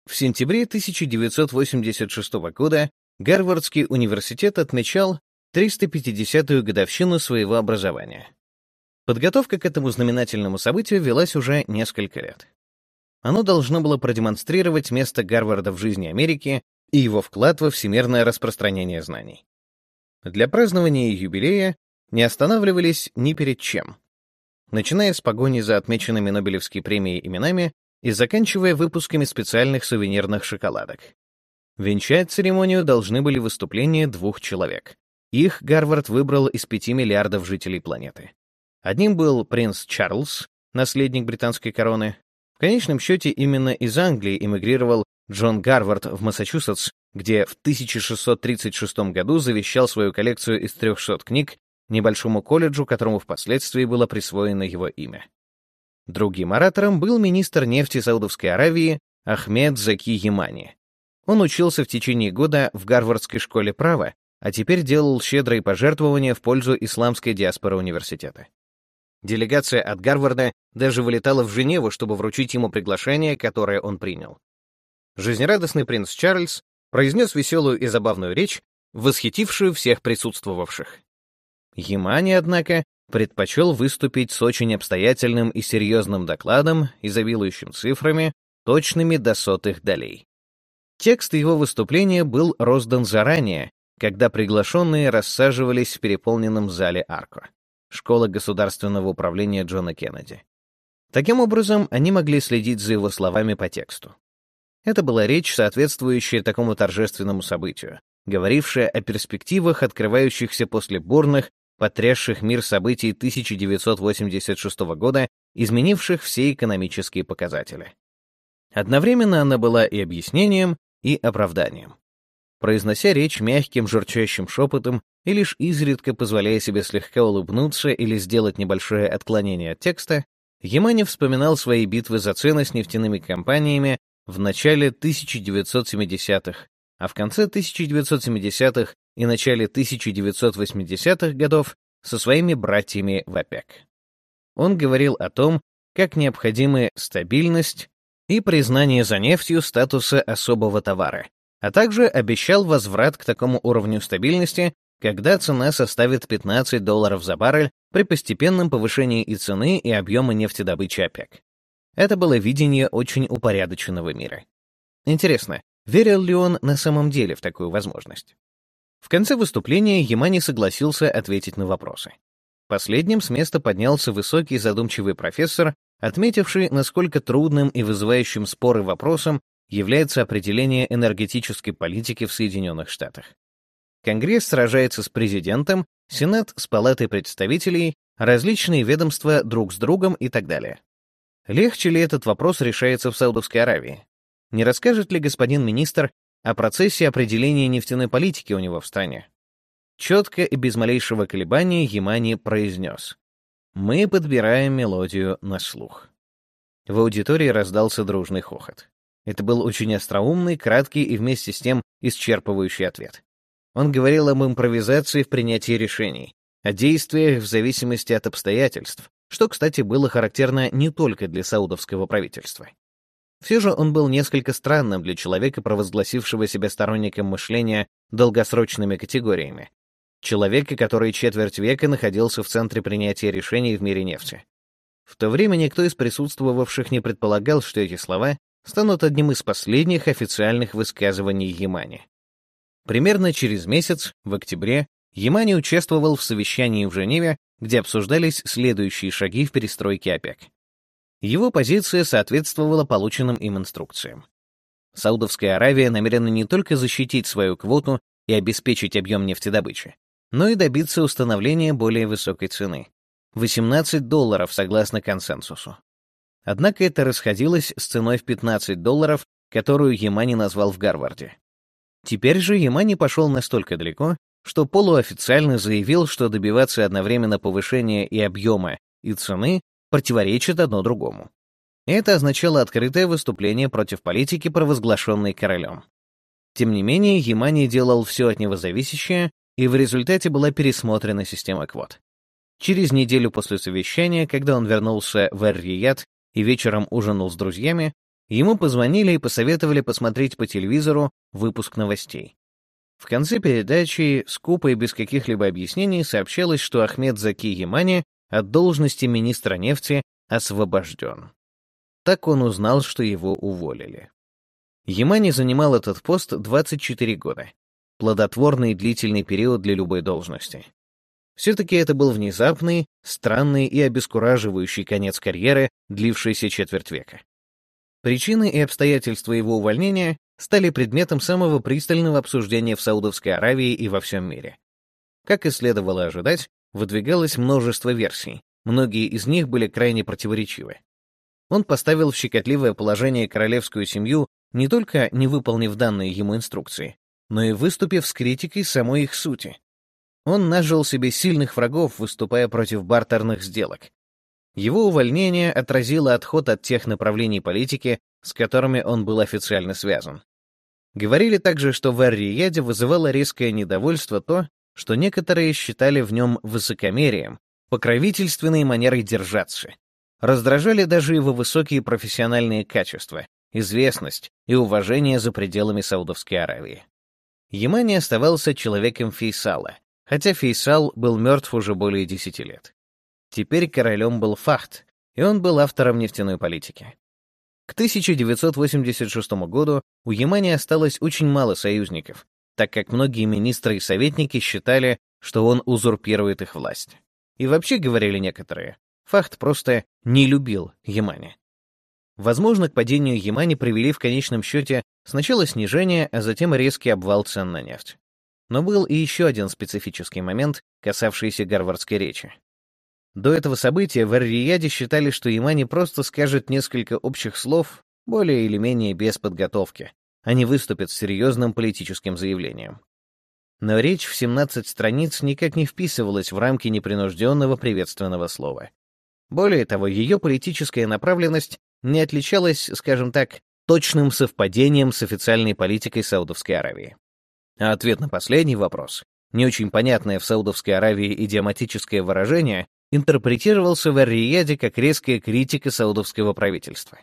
В сентябре 1986 года Гарвардский университет отмечал 350-ю годовщину своего образования. Подготовка к этому знаменательному событию велась уже несколько лет. Оно должно было продемонстрировать место Гарварда в жизни Америки и его вклад во всемирное распространение знаний. Для празднования юбилея не останавливались ни перед чем начиная с погони за отмеченными Нобелевской премией именами и заканчивая выпусками специальных сувенирных шоколадок. Венчать церемонию должны были выступления двух человек. Их Гарвард выбрал из пяти миллиардов жителей планеты. Одним был принц Чарльз, наследник британской короны. В конечном счете именно из Англии эмигрировал Джон Гарвард в Массачусетс, где в 1636 году завещал свою коллекцию из 300 книг небольшому колледжу, которому впоследствии было присвоено его имя. Другим оратором был министр нефти Саудовской Аравии Ахмед Заки Ямани. Он учился в течение года в Гарвардской школе права, а теперь делал щедрые пожертвования в пользу исламской диаспоры университета. Делегация от Гарварда даже вылетала в Женеву, чтобы вручить ему приглашение, которое он принял. Жизнерадостный принц Чарльз произнес веселую и забавную речь, восхитившую всех присутствовавших. Ямани, однако, предпочел выступить с очень обстоятельным и серьезным докладом, изобилующим цифрами, точными до сотых долей. Текст его выступления был роздан заранее, когда приглашенные рассаживались в переполненном зале Арко, школа государственного управления Джона Кеннеди. Таким образом, они могли следить за его словами по тексту. Это была речь, соответствующая такому торжественному событию, говорившая о перспективах, открывающихся после бурных потрясших мир событий 1986 года, изменивших все экономические показатели. Одновременно она была и объяснением, и оправданием. Произнося речь мягким, журчащим шепотом и лишь изредка позволяя себе слегка улыбнуться или сделать небольшое отклонение от текста, Ямани вспоминал свои битвы за цены с нефтяными компаниями в начале 1970-х, а в конце 1970-х и начале 1980-х годов со своими братьями в ОПЕК. Он говорил о том, как необходимы стабильность и признание за нефтью статуса особого товара, а также обещал возврат к такому уровню стабильности, когда цена составит 15 долларов за баррель при постепенном повышении и цены, и объема нефтедобычи ОПЕК. Это было видение очень упорядоченного мира. Интересно, верил ли он на самом деле в такую возможность? В конце выступления Ямани согласился ответить на вопросы. Последним с места поднялся высокий задумчивый профессор, отметивший, насколько трудным и вызывающим споры вопросом является определение энергетической политики в Соединенных Штатах. Конгресс сражается с президентом, Сенат с Палатой представителей, различные ведомства друг с другом и так далее. Легче ли этот вопрос решается в Саудовской Аравии? Не расскажет ли господин министр о процессе определения нефтяной политики у него в стране? Четко и без малейшего колебания Ямани произнес. «Мы подбираем мелодию на слух». В аудитории раздался дружный хохот. Это был очень остроумный, краткий и вместе с тем исчерпывающий ответ. Он говорил об импровизации в принятии решений, о действиях в зависимости от обстоятельств, что, кстати, было характерно не только для саудовского правительства. Все же он был несколько странным для человека, провозгласившего себя сторонником мышления долгосрочными категориями. Человека, который четверть века находился в центре принятия решений в мире нефти. В то время никто из присутствовавших не предполагал, что эти слова станут одним из последних официальных высказываний Ямани. Примерно через месяц, в октябре, Ямани участвовал в совещании в Женеве, где обсуждались следующие шаги в перестройке ОПЕК. Его позиция соответствовала полученным им инструкциям. Саудовская Аравия намерена не только защитить свою квоту и обеспечить объем нефтедобычи, но и добиться установления более высокой цены — 18 долларов согласно консенсусу. Однако это расходилось с ценой в 15 долларов, которую Ямани назвал в Гарварде. Теперь же Ямани пошел настолько далеко, что полуофициально заявил, что добиваться одновременно повышения и объема, и цены противоречит одно другому. Это означало открытое выступление против политики, провозглашенной королем. Тем не менее, Ямани делал все от него зависящее, и в результате была пересмотрена система квот. Через неделю после совещания, когда он вернулся в Эр-Рияд и вечером ужинал с друзьями, ему позвонили и посоветовали посмотреть по телевизору выпуск новостей. В конце передачи, скупо и без каких-либо объяснений, сообщалось, что Ахмед Заки Ямани от должности министра нефти освобожден. Так он узнал, что его уволили. Ямани занимал этот пост 24 года. Плодотворный и длительный период для любой должности. Все-таки это был внезапный, странный и обескураживающий конец карьеры, длившийся четверть века. Причины и обстоятельства его увольнения стали предметом самого пристального обсуждения в Саудовской Аравии и во всем мире. Как и следовало ожидать, выдвигалось множество версий, многие из них были крайне противоречивы. Он поставил в щекотливое положение королевскую семью, не только не выполнив данные ему инструкции, но и выступив с критикой самой их сути. Он нажил себе сильных врагов, выступая против бартерных сделок. Его увольнение отразило отход от тех направлений политики, с которыми он был официально связан. Говорили также, что в Эр-Рияде вызывало резкое недовольство то, что некоторые считали в нем высокомерием, покровительственной манерой держаться. Раздражали даже его высокие профессиональные качества, известность и уважение за пределами Саудовской Аравии. Ямани оставался человеком Фейсала, хотя Фейсал был мертв уже более десяти лет. Теперь королем был Фахт, и он был автором нефтяной политики. К 1986 году у Ямани осталось очень мало союзников, так как многие министры и советники считали, что он узурпирует их власть. И вообще, говорили некоторые, Фахт просто не любил Ямани. Возможно, к падению Ямани привели в конечном счете сначала снижение, а затем резкий обвал цен на нефть. Но был и еще один специфический момент, касавшийся гарвардской речи. До этого события в Эр-Рияде считали, что Ямани просто скажет несколько общих слов, более или менее без подготовки, а не выступит с серьезным политическим заявлением. Но речь в 17 страниц никак не вписывалась в рамки непринужденного приветственного слова. Более того, ее политическая направленность не отличалась, скажем так, точным совпадением с официальной политикой Саудовской Аравии. А ответ на последний вопрос, не очень понятное в Саудовской Аравии идиоматическое выражение, интерпретировался в Эр-Рияде как резкая критика саудовского правительства.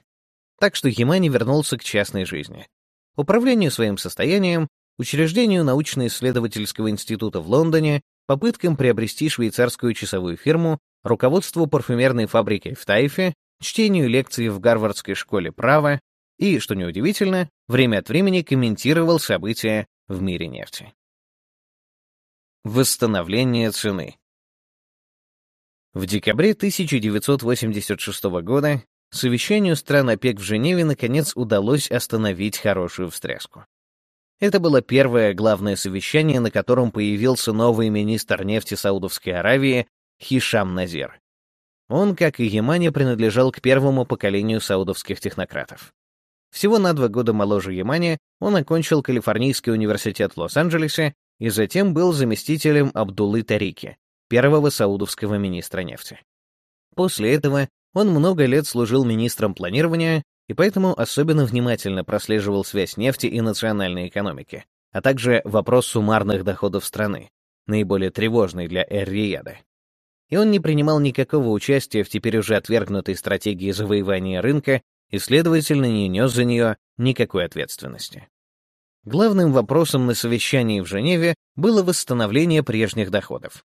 Так что Ямани вернулся к частной жизни. Управлению своим состоянием, учреждению научно-исследовательского института в Лондоне, попыткам приобрести швейцарскую часовую фирму, руководству парфюмерной фабрики в Тайфе, чтению лекций в Гарвардской школе права и, что неудивительно, время от времени комментировал события в мире нефти. Восстановление цены в декабре 1986 года совещанию стран ОПЕК в Женеве наконец удалось остановить хорошую встряску. Это было первое главное совещание, на котором появился новый министр нефти Саудовской Аравии Хишам Назир. Он, как и Ямани, принадлежал к первому поколению саудовских технократов. Всего на два года моложе Ямани он окончил Калифорнийский университет в Лос-Анджелесе и затем был заместителем Абдуллы Тарики, первого саудовского министра нефти. После этого он много лет служил министром планирования и поэтому особенно внимательно прослеживал связь нефти и национальной экономики, а также вопрос суммарных доходов страны, наиболее тревожный для Эр-Рияда. И он не принимал никакого участия в теперь уже отвергнутой стратегии завоевания рынка и, следовательно, не нес за нее никакой ответственности. Главным вопросом на совещании в Женеве было восстановление прежних доходов.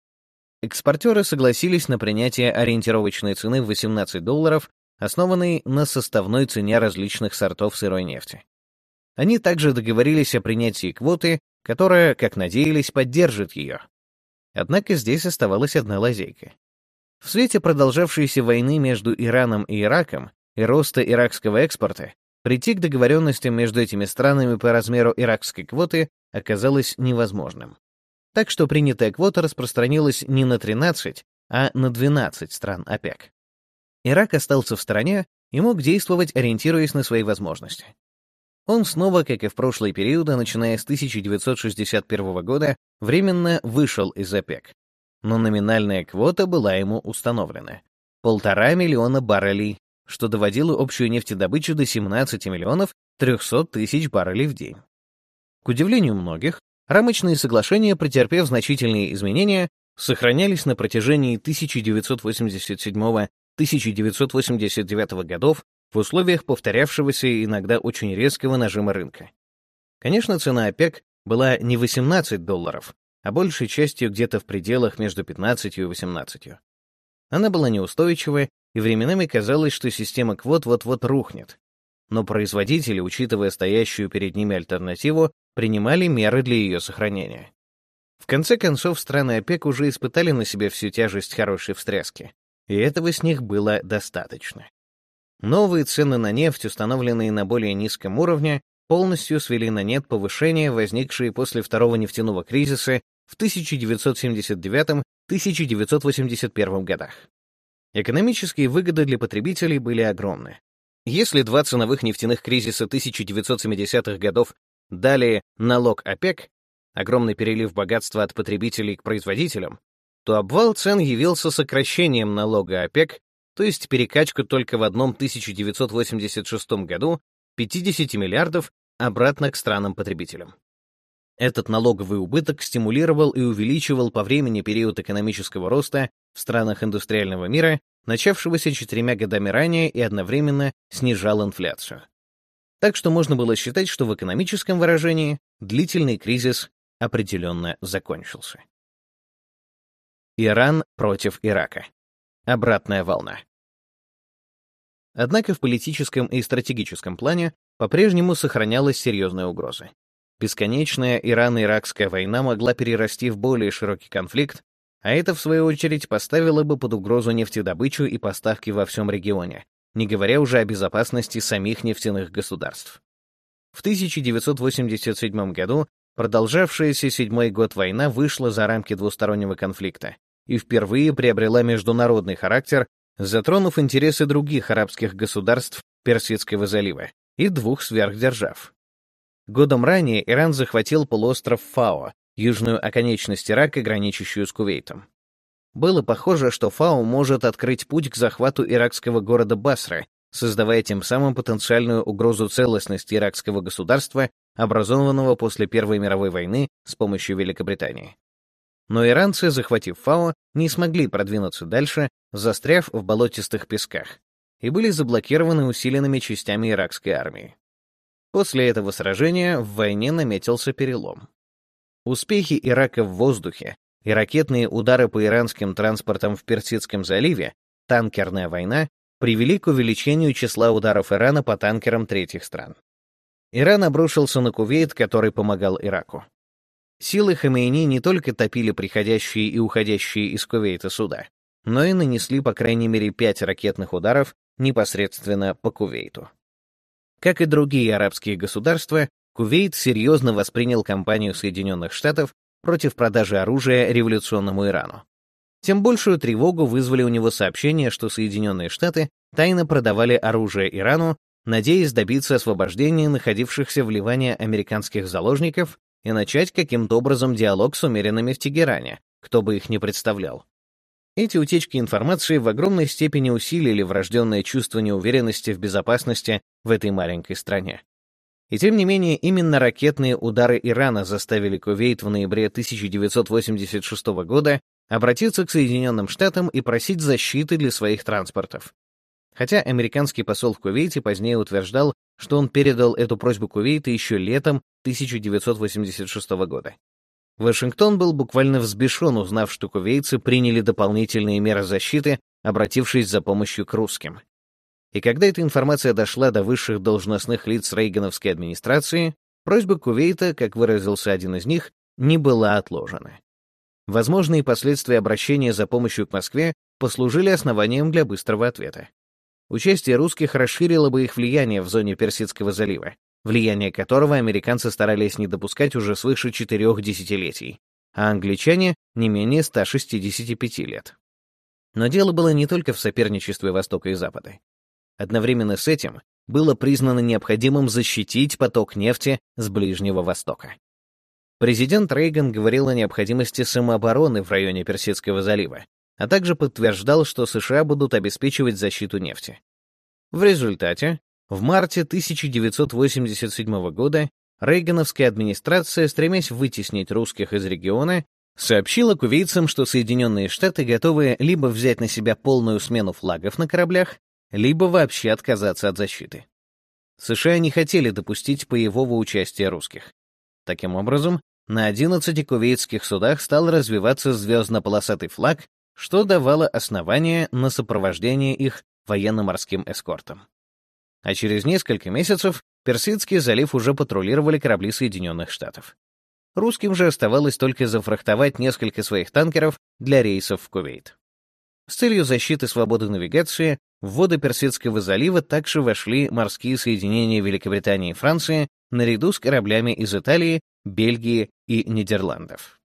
Экспортеры согласились на принятие ориентировочной цены в 18 долларов, основанной на составной цене различных сортов сырой нефти. Они также договорились о принятии квоты, которая, как надеялись, поддержит ее. Однако здесь оставалась одна лазейка. В свете продолжавшейся войны между Ираном и Ираком и роста иракского экспорта, прийти к договоренностям между этими странами по размеру иракской квоты оказалось невозможным. Так что принятая квота распространилась не на 13, а на 12 стран ОПЕК. Ирак остался в стороне и мог действовать, ориентируясь на свои возможности. Он снова, как и в прошлые периоды, начиная с 1961 года, временно вышел из ОПЕК. Но номинальная квота была ему установлена — полтора миллиона баррелей, что доводило общую нефтедобычу до 17 миллионов 300 тысяч баррелей в день. К удивлению многих, Рамочные соглашения, претерпев значительные изменения, сохранялись на протяжении 1987-1989 годов в условиях повторявшегося и иногда очень резкого нажима рынка. Конечно, цена ОПЕК была не 18 долларов, а большей частью где-то в пределах между 15 и 18. Она была неустойчивая, и временами казалось, что система квот вот-вот рухнет. Но производители, учитывая стоящую перед ними альтернативу, принимали меры для ее сохранения. В конце концов, страны ОПЕК уже испытали на себе всю тяжесть хорошей встряски, и этого с них было достаточно. Новые цены на нефть, установленные на более низком уровне, полностью свели на нет повышения, возникшие после второго нефтяного кризиса в 1979-1981 годах. Экономические выгоды для потребителей были огромны. Если два ценовых нефтяных кризиса 1970-х годов Далее налог ОПЕК, огромный перелив богатства от потребителей к производителям, то обвал цен явился сокращением налога ОПЕК, то есть перекачку только в одном 1986 году 50 миллиардов обратно к странам-потребителям. Этот налоговый убыток стимулировал и увеличивал по времени период экономического роста в странах индустриального мира, начавшегося четырьмя годами ранее и одновременно снижал инфляцию. Так что можно было считать, что в экономическом выражении длительный кризис определенно закончился. Иран против Ирака. Обратная волна. Однако в политическом и стратегическом плане по-прежнему сохранялась серьезная угроза. Бесконечная Ирано-Иракская война могла перерасти в более широкий конфликт, а это, в свою очередь, поставило бы под угрозу нефтедобычу и поставки во всем регионе, не говоря уже о безопасности самих нефтяных государств. В 1987 году продолжавшаяся седьмой год война вышла за рамки двустороннего конфликта и впервые приобрела международный характер, затронув интересы других арабских государств Персидского залива и двух сверхдержав. Годом ранее Иран захватил полуостров Фао, южную оконечность Ирака, граничащую с Кувейтом. Было похоже, что Фау может открыть путь к захвату иракского города Басра, создавая тем самым потенциальную угрозу целостности иракского государства, образованного после Первой мировой войны с помощью Великобритании. Но иранцы, захватив Фао, не смогли продвинуться дальше, застряв в болотистых песках, и были заблокированы усиленными частями иракской армии. После этого сражения в войне наметился перелом. Успехи Ирака в воздухе и ракетные удары по иранским транспортам в Персидском заливе, танкерная война, привели к увеличению числа ударов Ирана по танкерам третьих стран. Иран обрушился на Кувейт, который помогал Ираку. Силы Хамейни не только топили приходящие и уходящие из Кувейта суда, но и нанесли по крайней мере пять ракетных ударов непосредственно по Кувейту. Как и другие арабские государства, Кувейт серьезно воспринял кампанию Соединенных Штатов против продажи оружия революционному Ирану. Тем большую тревогу вызвали у него сообщения, что Соединенные Штаты тайно продавали оружие Ирану, надеясь добиться освобождения находившихся в Ливане американских заложников и начать каким-то образом диалог с умеренными в Тегеране, кто бы их ни представлял. Эти утечки информации в огромной степени усилили врожденное чувство неуверенности в безопасности в этой маленькой стране. И тем не менее, именно ракетные удары Ирана заставили Кувейт в ноябре 1986 года обратиться к Соединенным Штатам и просить защиты для своих транспортов. Хотя американский посол в Кувейте позднее утверждал, что он передал эту просьбу Кувейта еще летом 1986 года. Вашингтон был буквально взбешен, узнав, что кувейцы приняли дополнительные меры защиты, обратившись за помощью к русским. И когда эта информация дошла до высших должностных лиц Рейгановской администрации, просьба Кувейта, как выразился один из них, не была отложена. Возможные последствия обращения за помощью к Москве послужили основанием для быстрого ответа. Участие русских расширило бы их влияние в зоне Персидского залива, влияние которого американцы старались не допускать уже свыше четырех десятилетий, а англичане — не менее 165 лет. Но дело было не только в соперничестве Востока и Запада. Одновременно с этим было признано необходимым защитить поток нефти с Ближнего Востока. Президент Рейган говорил о необходимости самообороны в районе Персидского залива, а также подтверждал, что США будут обеспечивать защиту нефти. В результате, в марте 1987 года Рейгановская администрация, стремясь вытеснить русских из региона, сообщила кувейцам, что Соединенные Штаты готовы либо взять на себя полную смену флагов на кораблях, либо вообще отказаться от защиты. США не хотели допустить боевого участия русских. Таким образом, на 11 кувейтских судах стал развиваться звездно-полосатый флаг, что давало основание на сопровождение их военно-морским эскортом. А через несколько месяцев Персидский залив уже патрулировали корабли Соединенных Штатов. Русским же оставалось только зафрахтовать несколько своих танкеров для рейсов в Кувейт. С целью защиты свободы навигации в воды Персидского залива также вошли морские соединения Великобритании и Франции наряду с кораблями из Италии, Бельгии и Нидерландов.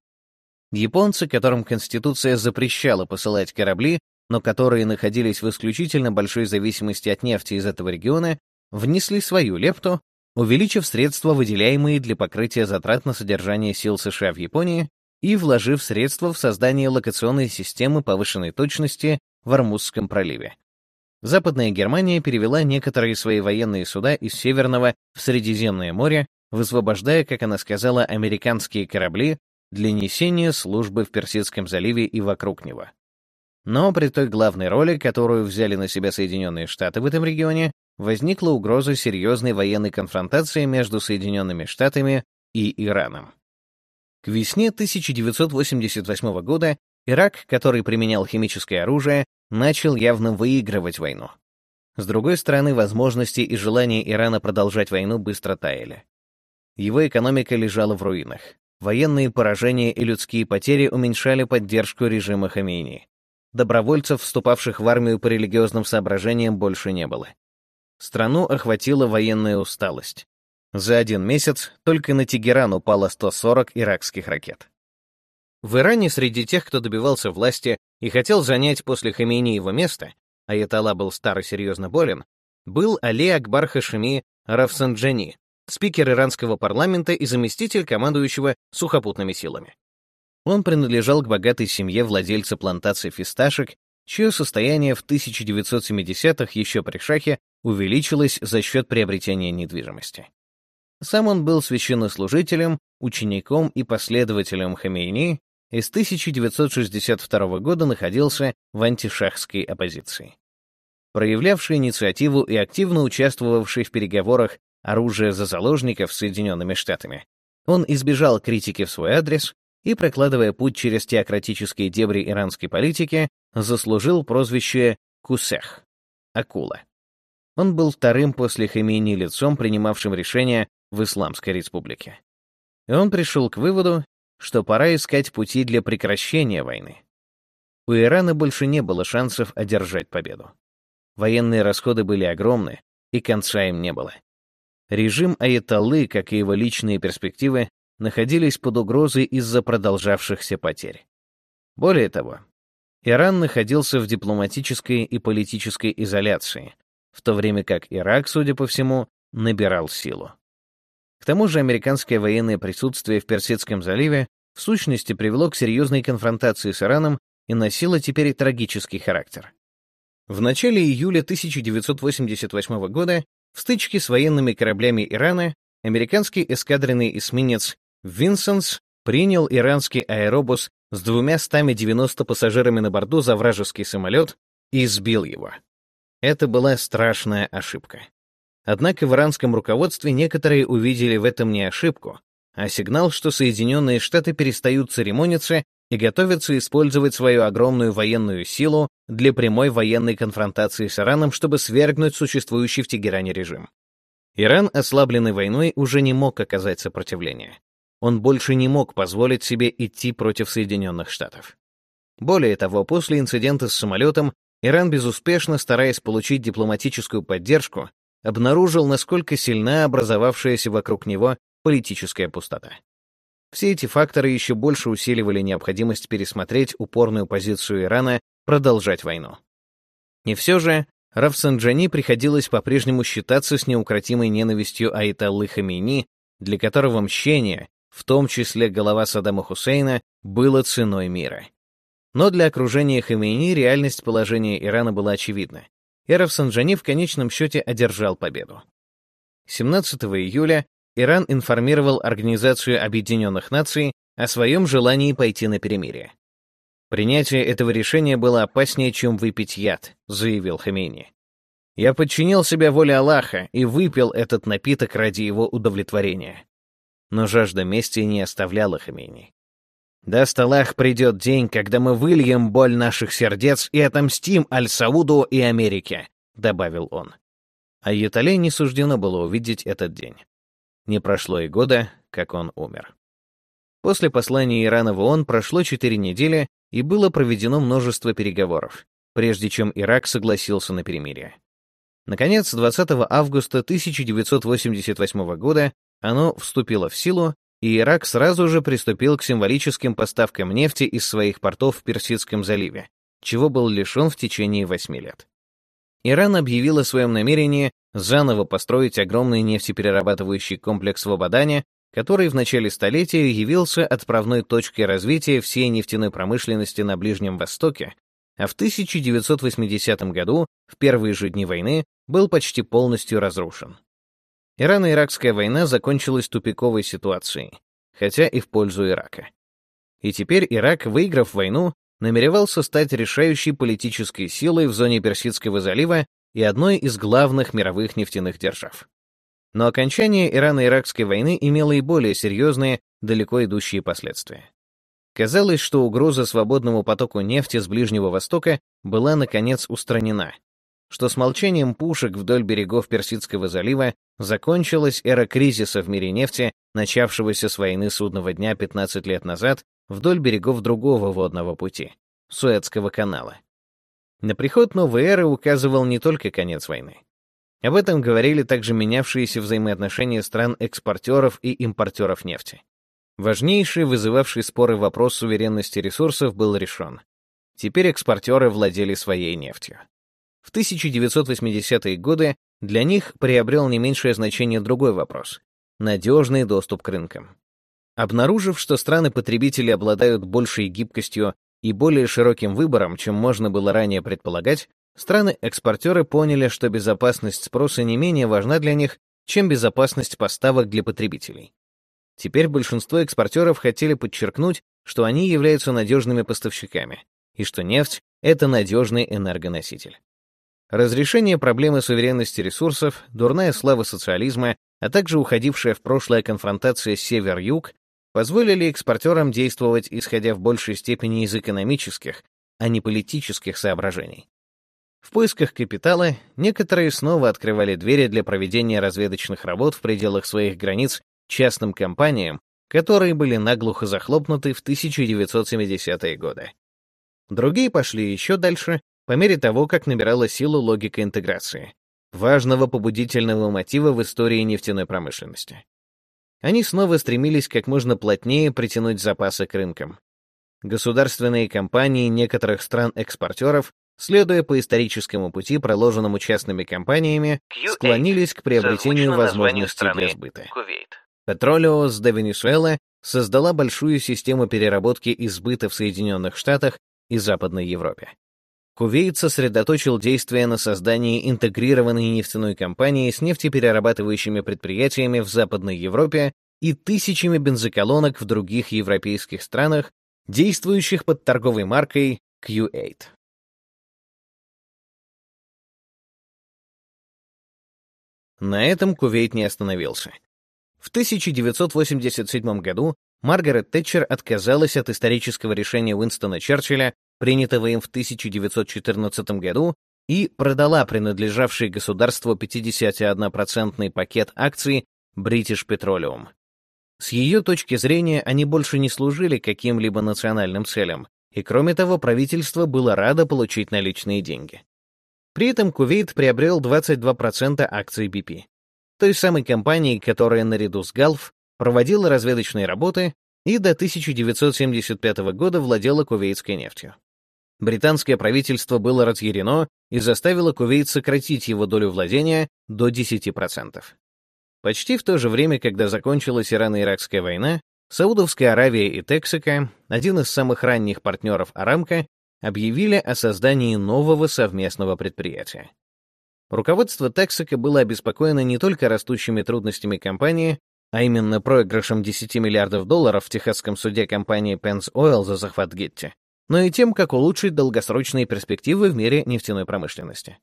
Японцы, которым Конституция запрещала посылать корабли, но которые находились в исключительно большой зависимости от нефти из этого региона, внесли свою лепту, увеличив средства, выделяемые для покрытия затрат на содержание сил США в Японии, и вложив средства в создание локационной системы повышенной точности в Армузском проливе. Западная Германия перевела некоторые свои военные суда из Северного в Средиземное море, высвобождая, как она сказала, американские корабли для несения службы в Персидском заливе и вокруг него. Но при той главной роли, которую взяли на себя Соединенные Штаты в этом регионе, возникла угроза серьезной военной конфронтации между Соединенными Штатами и Ираном. К весне 1988 года Ирак, который применял химическое оружие, начал явно выигрывать войну. С другой стороны, возможности и желание Ирана продолжать войну быстро таяли. Его экономика лежала в руинах. Военные поражения и людские потери уменьшали поддержку режима Хамейни. Добровольцев, вступавших в армию по религиозным соображениям, больше не было. Страну охватила военная усталость. За один месяц только на Тегеран упало 140 иракских ракет. В Иране среди тех, кто добивался власти и хотел занять после Хамейни его место, Аятолла был стар и серьезно болен, был Али Акбар Хашими Рафсанджани, спикер иранского парламента и заместитель командующего сухопутными силами. Он принадлежал к богатой семье владельца плантации фисташек, чье состояние в 1970-х еще при шахе увеличилось за счет приобретения недвижимости. Сам он был священнослужителем, учеником и последователем Хамейни и с 1962 года находился в антишахской оппозиции. Проявлявший инициативу и активно участвовавший в переговорах оружия за заложников с Соединенными Штатами, он избежал критики в свой адрес и, прокладывая путь через теократические дебри иранской политики, заслужил прозвище Кусех — Акула. Он был вторым после Хамейни лицом, принимавшим решения в Исламской республике. И он пришел к выводу, что пора искать пути для прекращения войны. У Ирана больше не было шансов одержать победу. Военные расходы были огромны, и конца им не было. режим Аятоллы, как и его личные перспективы, находились под угрозой из-за продолжавшихся потерь. Более того, Иран находился в дипломатической и политической изоляции, в то время как Ирак, судя по всему, набирал силу. К тому же американское военное присутствие в Персидском заливе в сущности привело к серьезной конфронтации с Ираном и носило теперь трагический характер. В начале июля 1988 года в стычке с военными кораблями Ирана американский эскадренный эсминец «Винсенс» принял иранский аэробус с двумя 190 пассажирами на борту за вражеский самолет и сбил его. Это была страшная ошибка. Однако в иранском руководстве некоторые увидели в этом не ошибку, а сигнал, что Соединенные Штаты перестают церемониться и готовятся использовать свою огромную военную силу для прямой военной конфронтации с Ираном, чтобы свергнуть существующий в Тегеране режим. Иран, ослабленный войной, уже не мог оказать сопротивление. Он больше не мог позволить себе идти против Соединенных Штатов. Более того, после инцидента с самолетом Иран, безуспешно стараясь получить дипломатическую поддержку, обнаружил, насколько сильна образовавшаяся вокруг него политическая пустота. Все эти факторы еще больше усиливали необходимость пересмотреть упорную позицию Ирана продолжать войну. И все же Рафсанджани приходилось по-прежнему считаться с неукротимой ненавистью Айталлы Хамини, для которого мщение, в том числе голова Саддама Хусейна, было ценой мира. Но для окружения Хамини реальность положения Ирана была очевидна. И Рафсанджани в конечном счете одержал победу. 17 июля Иран информировал Организацию Объединенных Наций о своем желании пойти на перемирие. «Принятие этого решения было опаснее, чем выпить яд», — заявил Хомейни. «Я подчинил себя воле Аллаха и выпил этот напиток ради его удовлетворения». Но жажда мести не оставляла Хомейни. «Даст Аллах, придет день, когда мы выльем боль наших сердец и отомстим Аль-Сауду и Америке», — добавил он. А Ятале не суждено было увидеть этот день. Не прошло и года, как он умер. После послания Ирана в ООН прошло четыре недели, и было проведено множество переговоров, прежде чем Ирак согласился на перемирие. Наконец, 20 августа 1988 года оно вступило в силу, и Ирак сразу же приступил к символическим поставкам нефти из своих портов в Персидском заливе, чего был лишен в течение восьми лет. Иран объявил о своем намерении заново построить огромный нефтеперерабатывающий комплекс в Абадане, который в начале столетия явился отправной точкой развития всей нефтяной промышленности на Ближнем Востоке, а в 1980 году, в первые же дни войны, был почти полностью разрушен. Ирано-Иракская война закончилась тупиковой ситуацией, хотя и в пользу Ирака. И теперь Ирак, выиграв войну, намеревался стать решающей политической силой в зоне Персидского залива и одной из главных мировых нефтяных держав. Но окончание Ирано-Иракской войны имело и более серьезные, далеко идущие последствия. Казалось, что угроза свободному потоку нефти с Ближнего Востока была, наконец, устранена, что с молчанием пушек вдоль берегов Персидского залива закончилась эра кризиса в мире нефти, начавшегося с войны судного дня 15 лет назад вдоль берегов другого водного пути — Суэцкого канала. На приход новой эры указывал не только конец войны. Об этом говорили также менявшиеся взаимоотношения стран-экспортеров и импортеров нефти. Важнейший, вызывавший споры вопрос суверенности ресурсов был решен. Теперь экспортеры владели своей нефтью. В 1980-е годы для них приобрел не меньшее значение другой вопрос — надежный доступ к рынкам. Обнаружив, что страны-потребители обладают большей гибкостью и более широким выбором, чем можно было ранее предполагать, страны-экспортеры поняли, что безопасность спроса не менее важна для них, чем безопасность поставок для потребителей. Теперь большинство экспортеров хотели подчеркнуть, что они являются надежными поставщиками, и что нефть — это надежный энергоноситель. Разрешение проблемы суверенности ресурсов, дурная слава социализма, а также уходившая в прошлое конфронтация север-юг позволили экспортерам действовать, исходя в большей степени из экономических, а не политических соображений. В поисках капитала некоторые снова открывали двери для проведения разведочных работ в пределах своих границ частным компаниям, которые были наглухо захлопнуты в 1970-е годы. Другие пошли еще дальше, по мере того, как набирала силу логика интеграции. важного побудительного мотива в истории нефтяной промышленности. Они снова стремились как можно плотнее притянуть запасы к рынкам. Государственные компании некоторых стран-экспортеров, следуя по историческому пути, проложенному частными компаниями, склонились к приобретению возможностей для сбыта. Петролиос де Венесуэла создала большую систему переработки и сбыта в Соединенных Штатах и Западной Европе. Кувейт сосредоточил действия на создании интегрированной нефтяной компании с нефтеперерабатывающими предприятиями в Западной Европе и тысячами бензоколонок в других европейских странах, действующих под торговой маркой Q8. На этом Кувейт не остановился. В 1987 году Маргарет Тэтчер отказалась от исторического решения Уинстона Черчилля принятого им в 1914 году, и продала принадлежавший государству 51% пакет акций British Petroleum. С ее точки зрения они больше не служили каким-либо национальным целям, и кроме того, правительство было радо получить наличные деньги. При этом Кувейт приобрел 22% акций BP, той самой компании, которая наряду с Gulf проводила разведочные работы и до 1975 года владела кувейтской нефтью британское правительство было разъярено и заставило Кувейт сократить его долю владения до 10%. Почти в то же время, когда закончилась Ирано-Иракская война, Саудовская Аравия и Тексика, один из самых ранних партнеров Арамка, объявили о создании нового совместного предприятия. Руководство Тексика было обеспокоено не только растущими трудностями компании, а именно проигрышем 10 миллиардов долларов в техасском суде компании Pence Oil за захват Гетти, но и тем, как улучшить долгосрочные перспективы в мире нефтяной промышленности.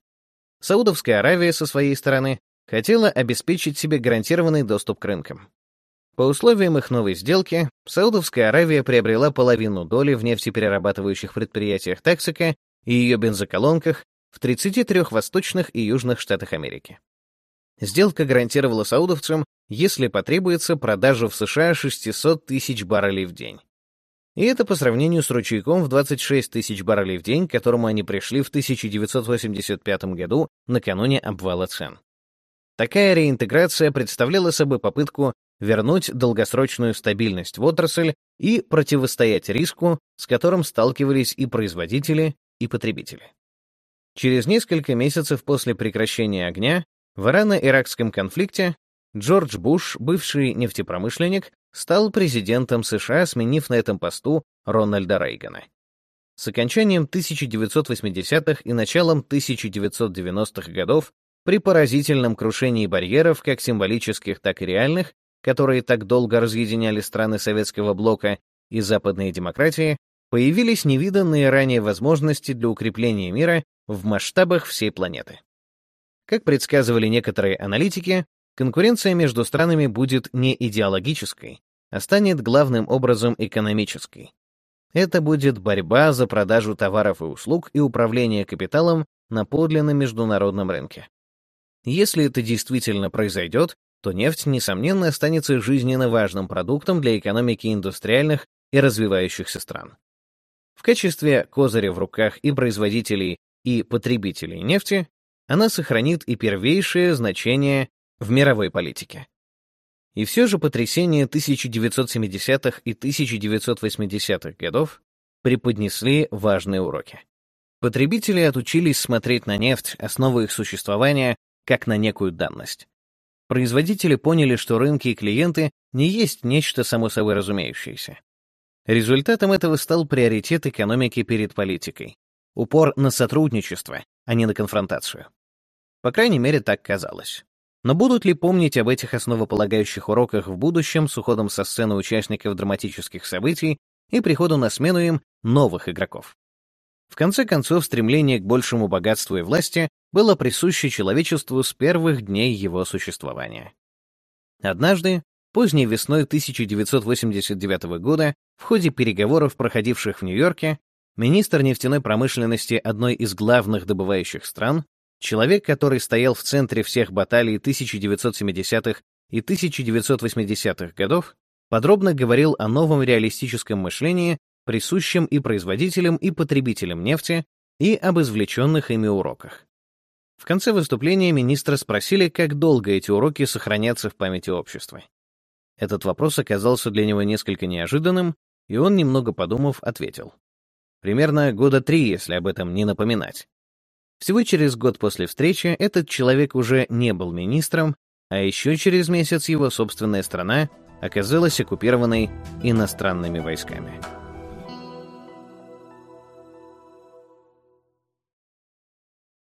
Саудовская Аравия, со своей стороны, хотела обеспечить себе гарантированный доступ к рынкам. По условиям их новой сделки, Саудовская Аравия приобрела половину доли в нефтеперерабатывающих предприятиях Тексика и ее бензоколонках в 33 восточных и южных штатах Америки. Сделка гарантировала саудовцам, если потребуется, продажу в США 600 тысяч баррелей в день. И это по сравнению с ручейком в 26 тысяч баррелей в день, к которому они пришли в 1985 году, накануне обвала цен. Такая реинтеграция представляла собой попытку вернуть долгосрочную стабильность в отрасль и противостоять риску, с которым сталкивались и производители, и потребители. Через несколько месяцев после прекращения огня в Ирано-Иракском конфликте Джордж Буш, бывший нефтепромышленник, стал президентом США, сменив на этом посту Рональда Рейгана. С окончанием 1980-х и началом 1990-х годов при поразительном крушении барьеров, как символических, так и реальных, которые так долго разъединяли страны советского блока и западные демократии, появились невиданные ранее возможности для укрепления мира в масштабах всей планеты. Как предсказывали некоторые аналитики, конкуренция между странами будет не идеологической, а станет главным образом экономической. Это будет борьба за продажу товаров и услуг и управление капиталом на подлинном международном рынке. Если это действительно произойдет, то нефть, несомненно, останется жизненно важным продуктом для экономики индустриальных и развивающихся стран. В качестве козыря в руках и производителей, и потребителей нефти она сохранит и первейшее значение в мировой политике. И все же потрясения 1970-х и 1980-х годов преподнесли важные уроки. Потребители отучились смотреть на нефть, основу их существования, как на некую данность. Производители поняли, что рынки и клиенты не есть нечто само собой разумеющееся. Результатом этого стал приоритет экономики перед политикой. Упор на сотрудничество, а не на конфронтацию. По крайней мере, так казалось. Но будут ли помнить об этих основополагающих уроках в будущем с уходом со сцены участников драматических событий и приходу на смену им новых игроков? В конце концов, стремление к большему богатству и власти было присуще человечеству с первых дней его существования. Однажды, поздней весной 1989 года, в ходе переговоров, проходивших в Нью-Йорке, министр нефтяной промышленности одной из главных добывающих стран Человек, который стоял в центре всех баталий 1970-х и 1980-х годов, подробно говорил о новом реалистическом мышлении, присущем и производителям, и потребителям нефти, и об извлеченных ими уроках. В конце выступления министра спросили, как долго эти уроки сохранятся в памяти общества. Этот вопрос оказался для него несколько неожиданным, и он, немного подумав, ответил. Примерно года три, если об этом не напоминать. Всего через год после встречи этот человек уже не был министром, а еще через месяц его собственная страна оказалась оккупированной иностранными войсками.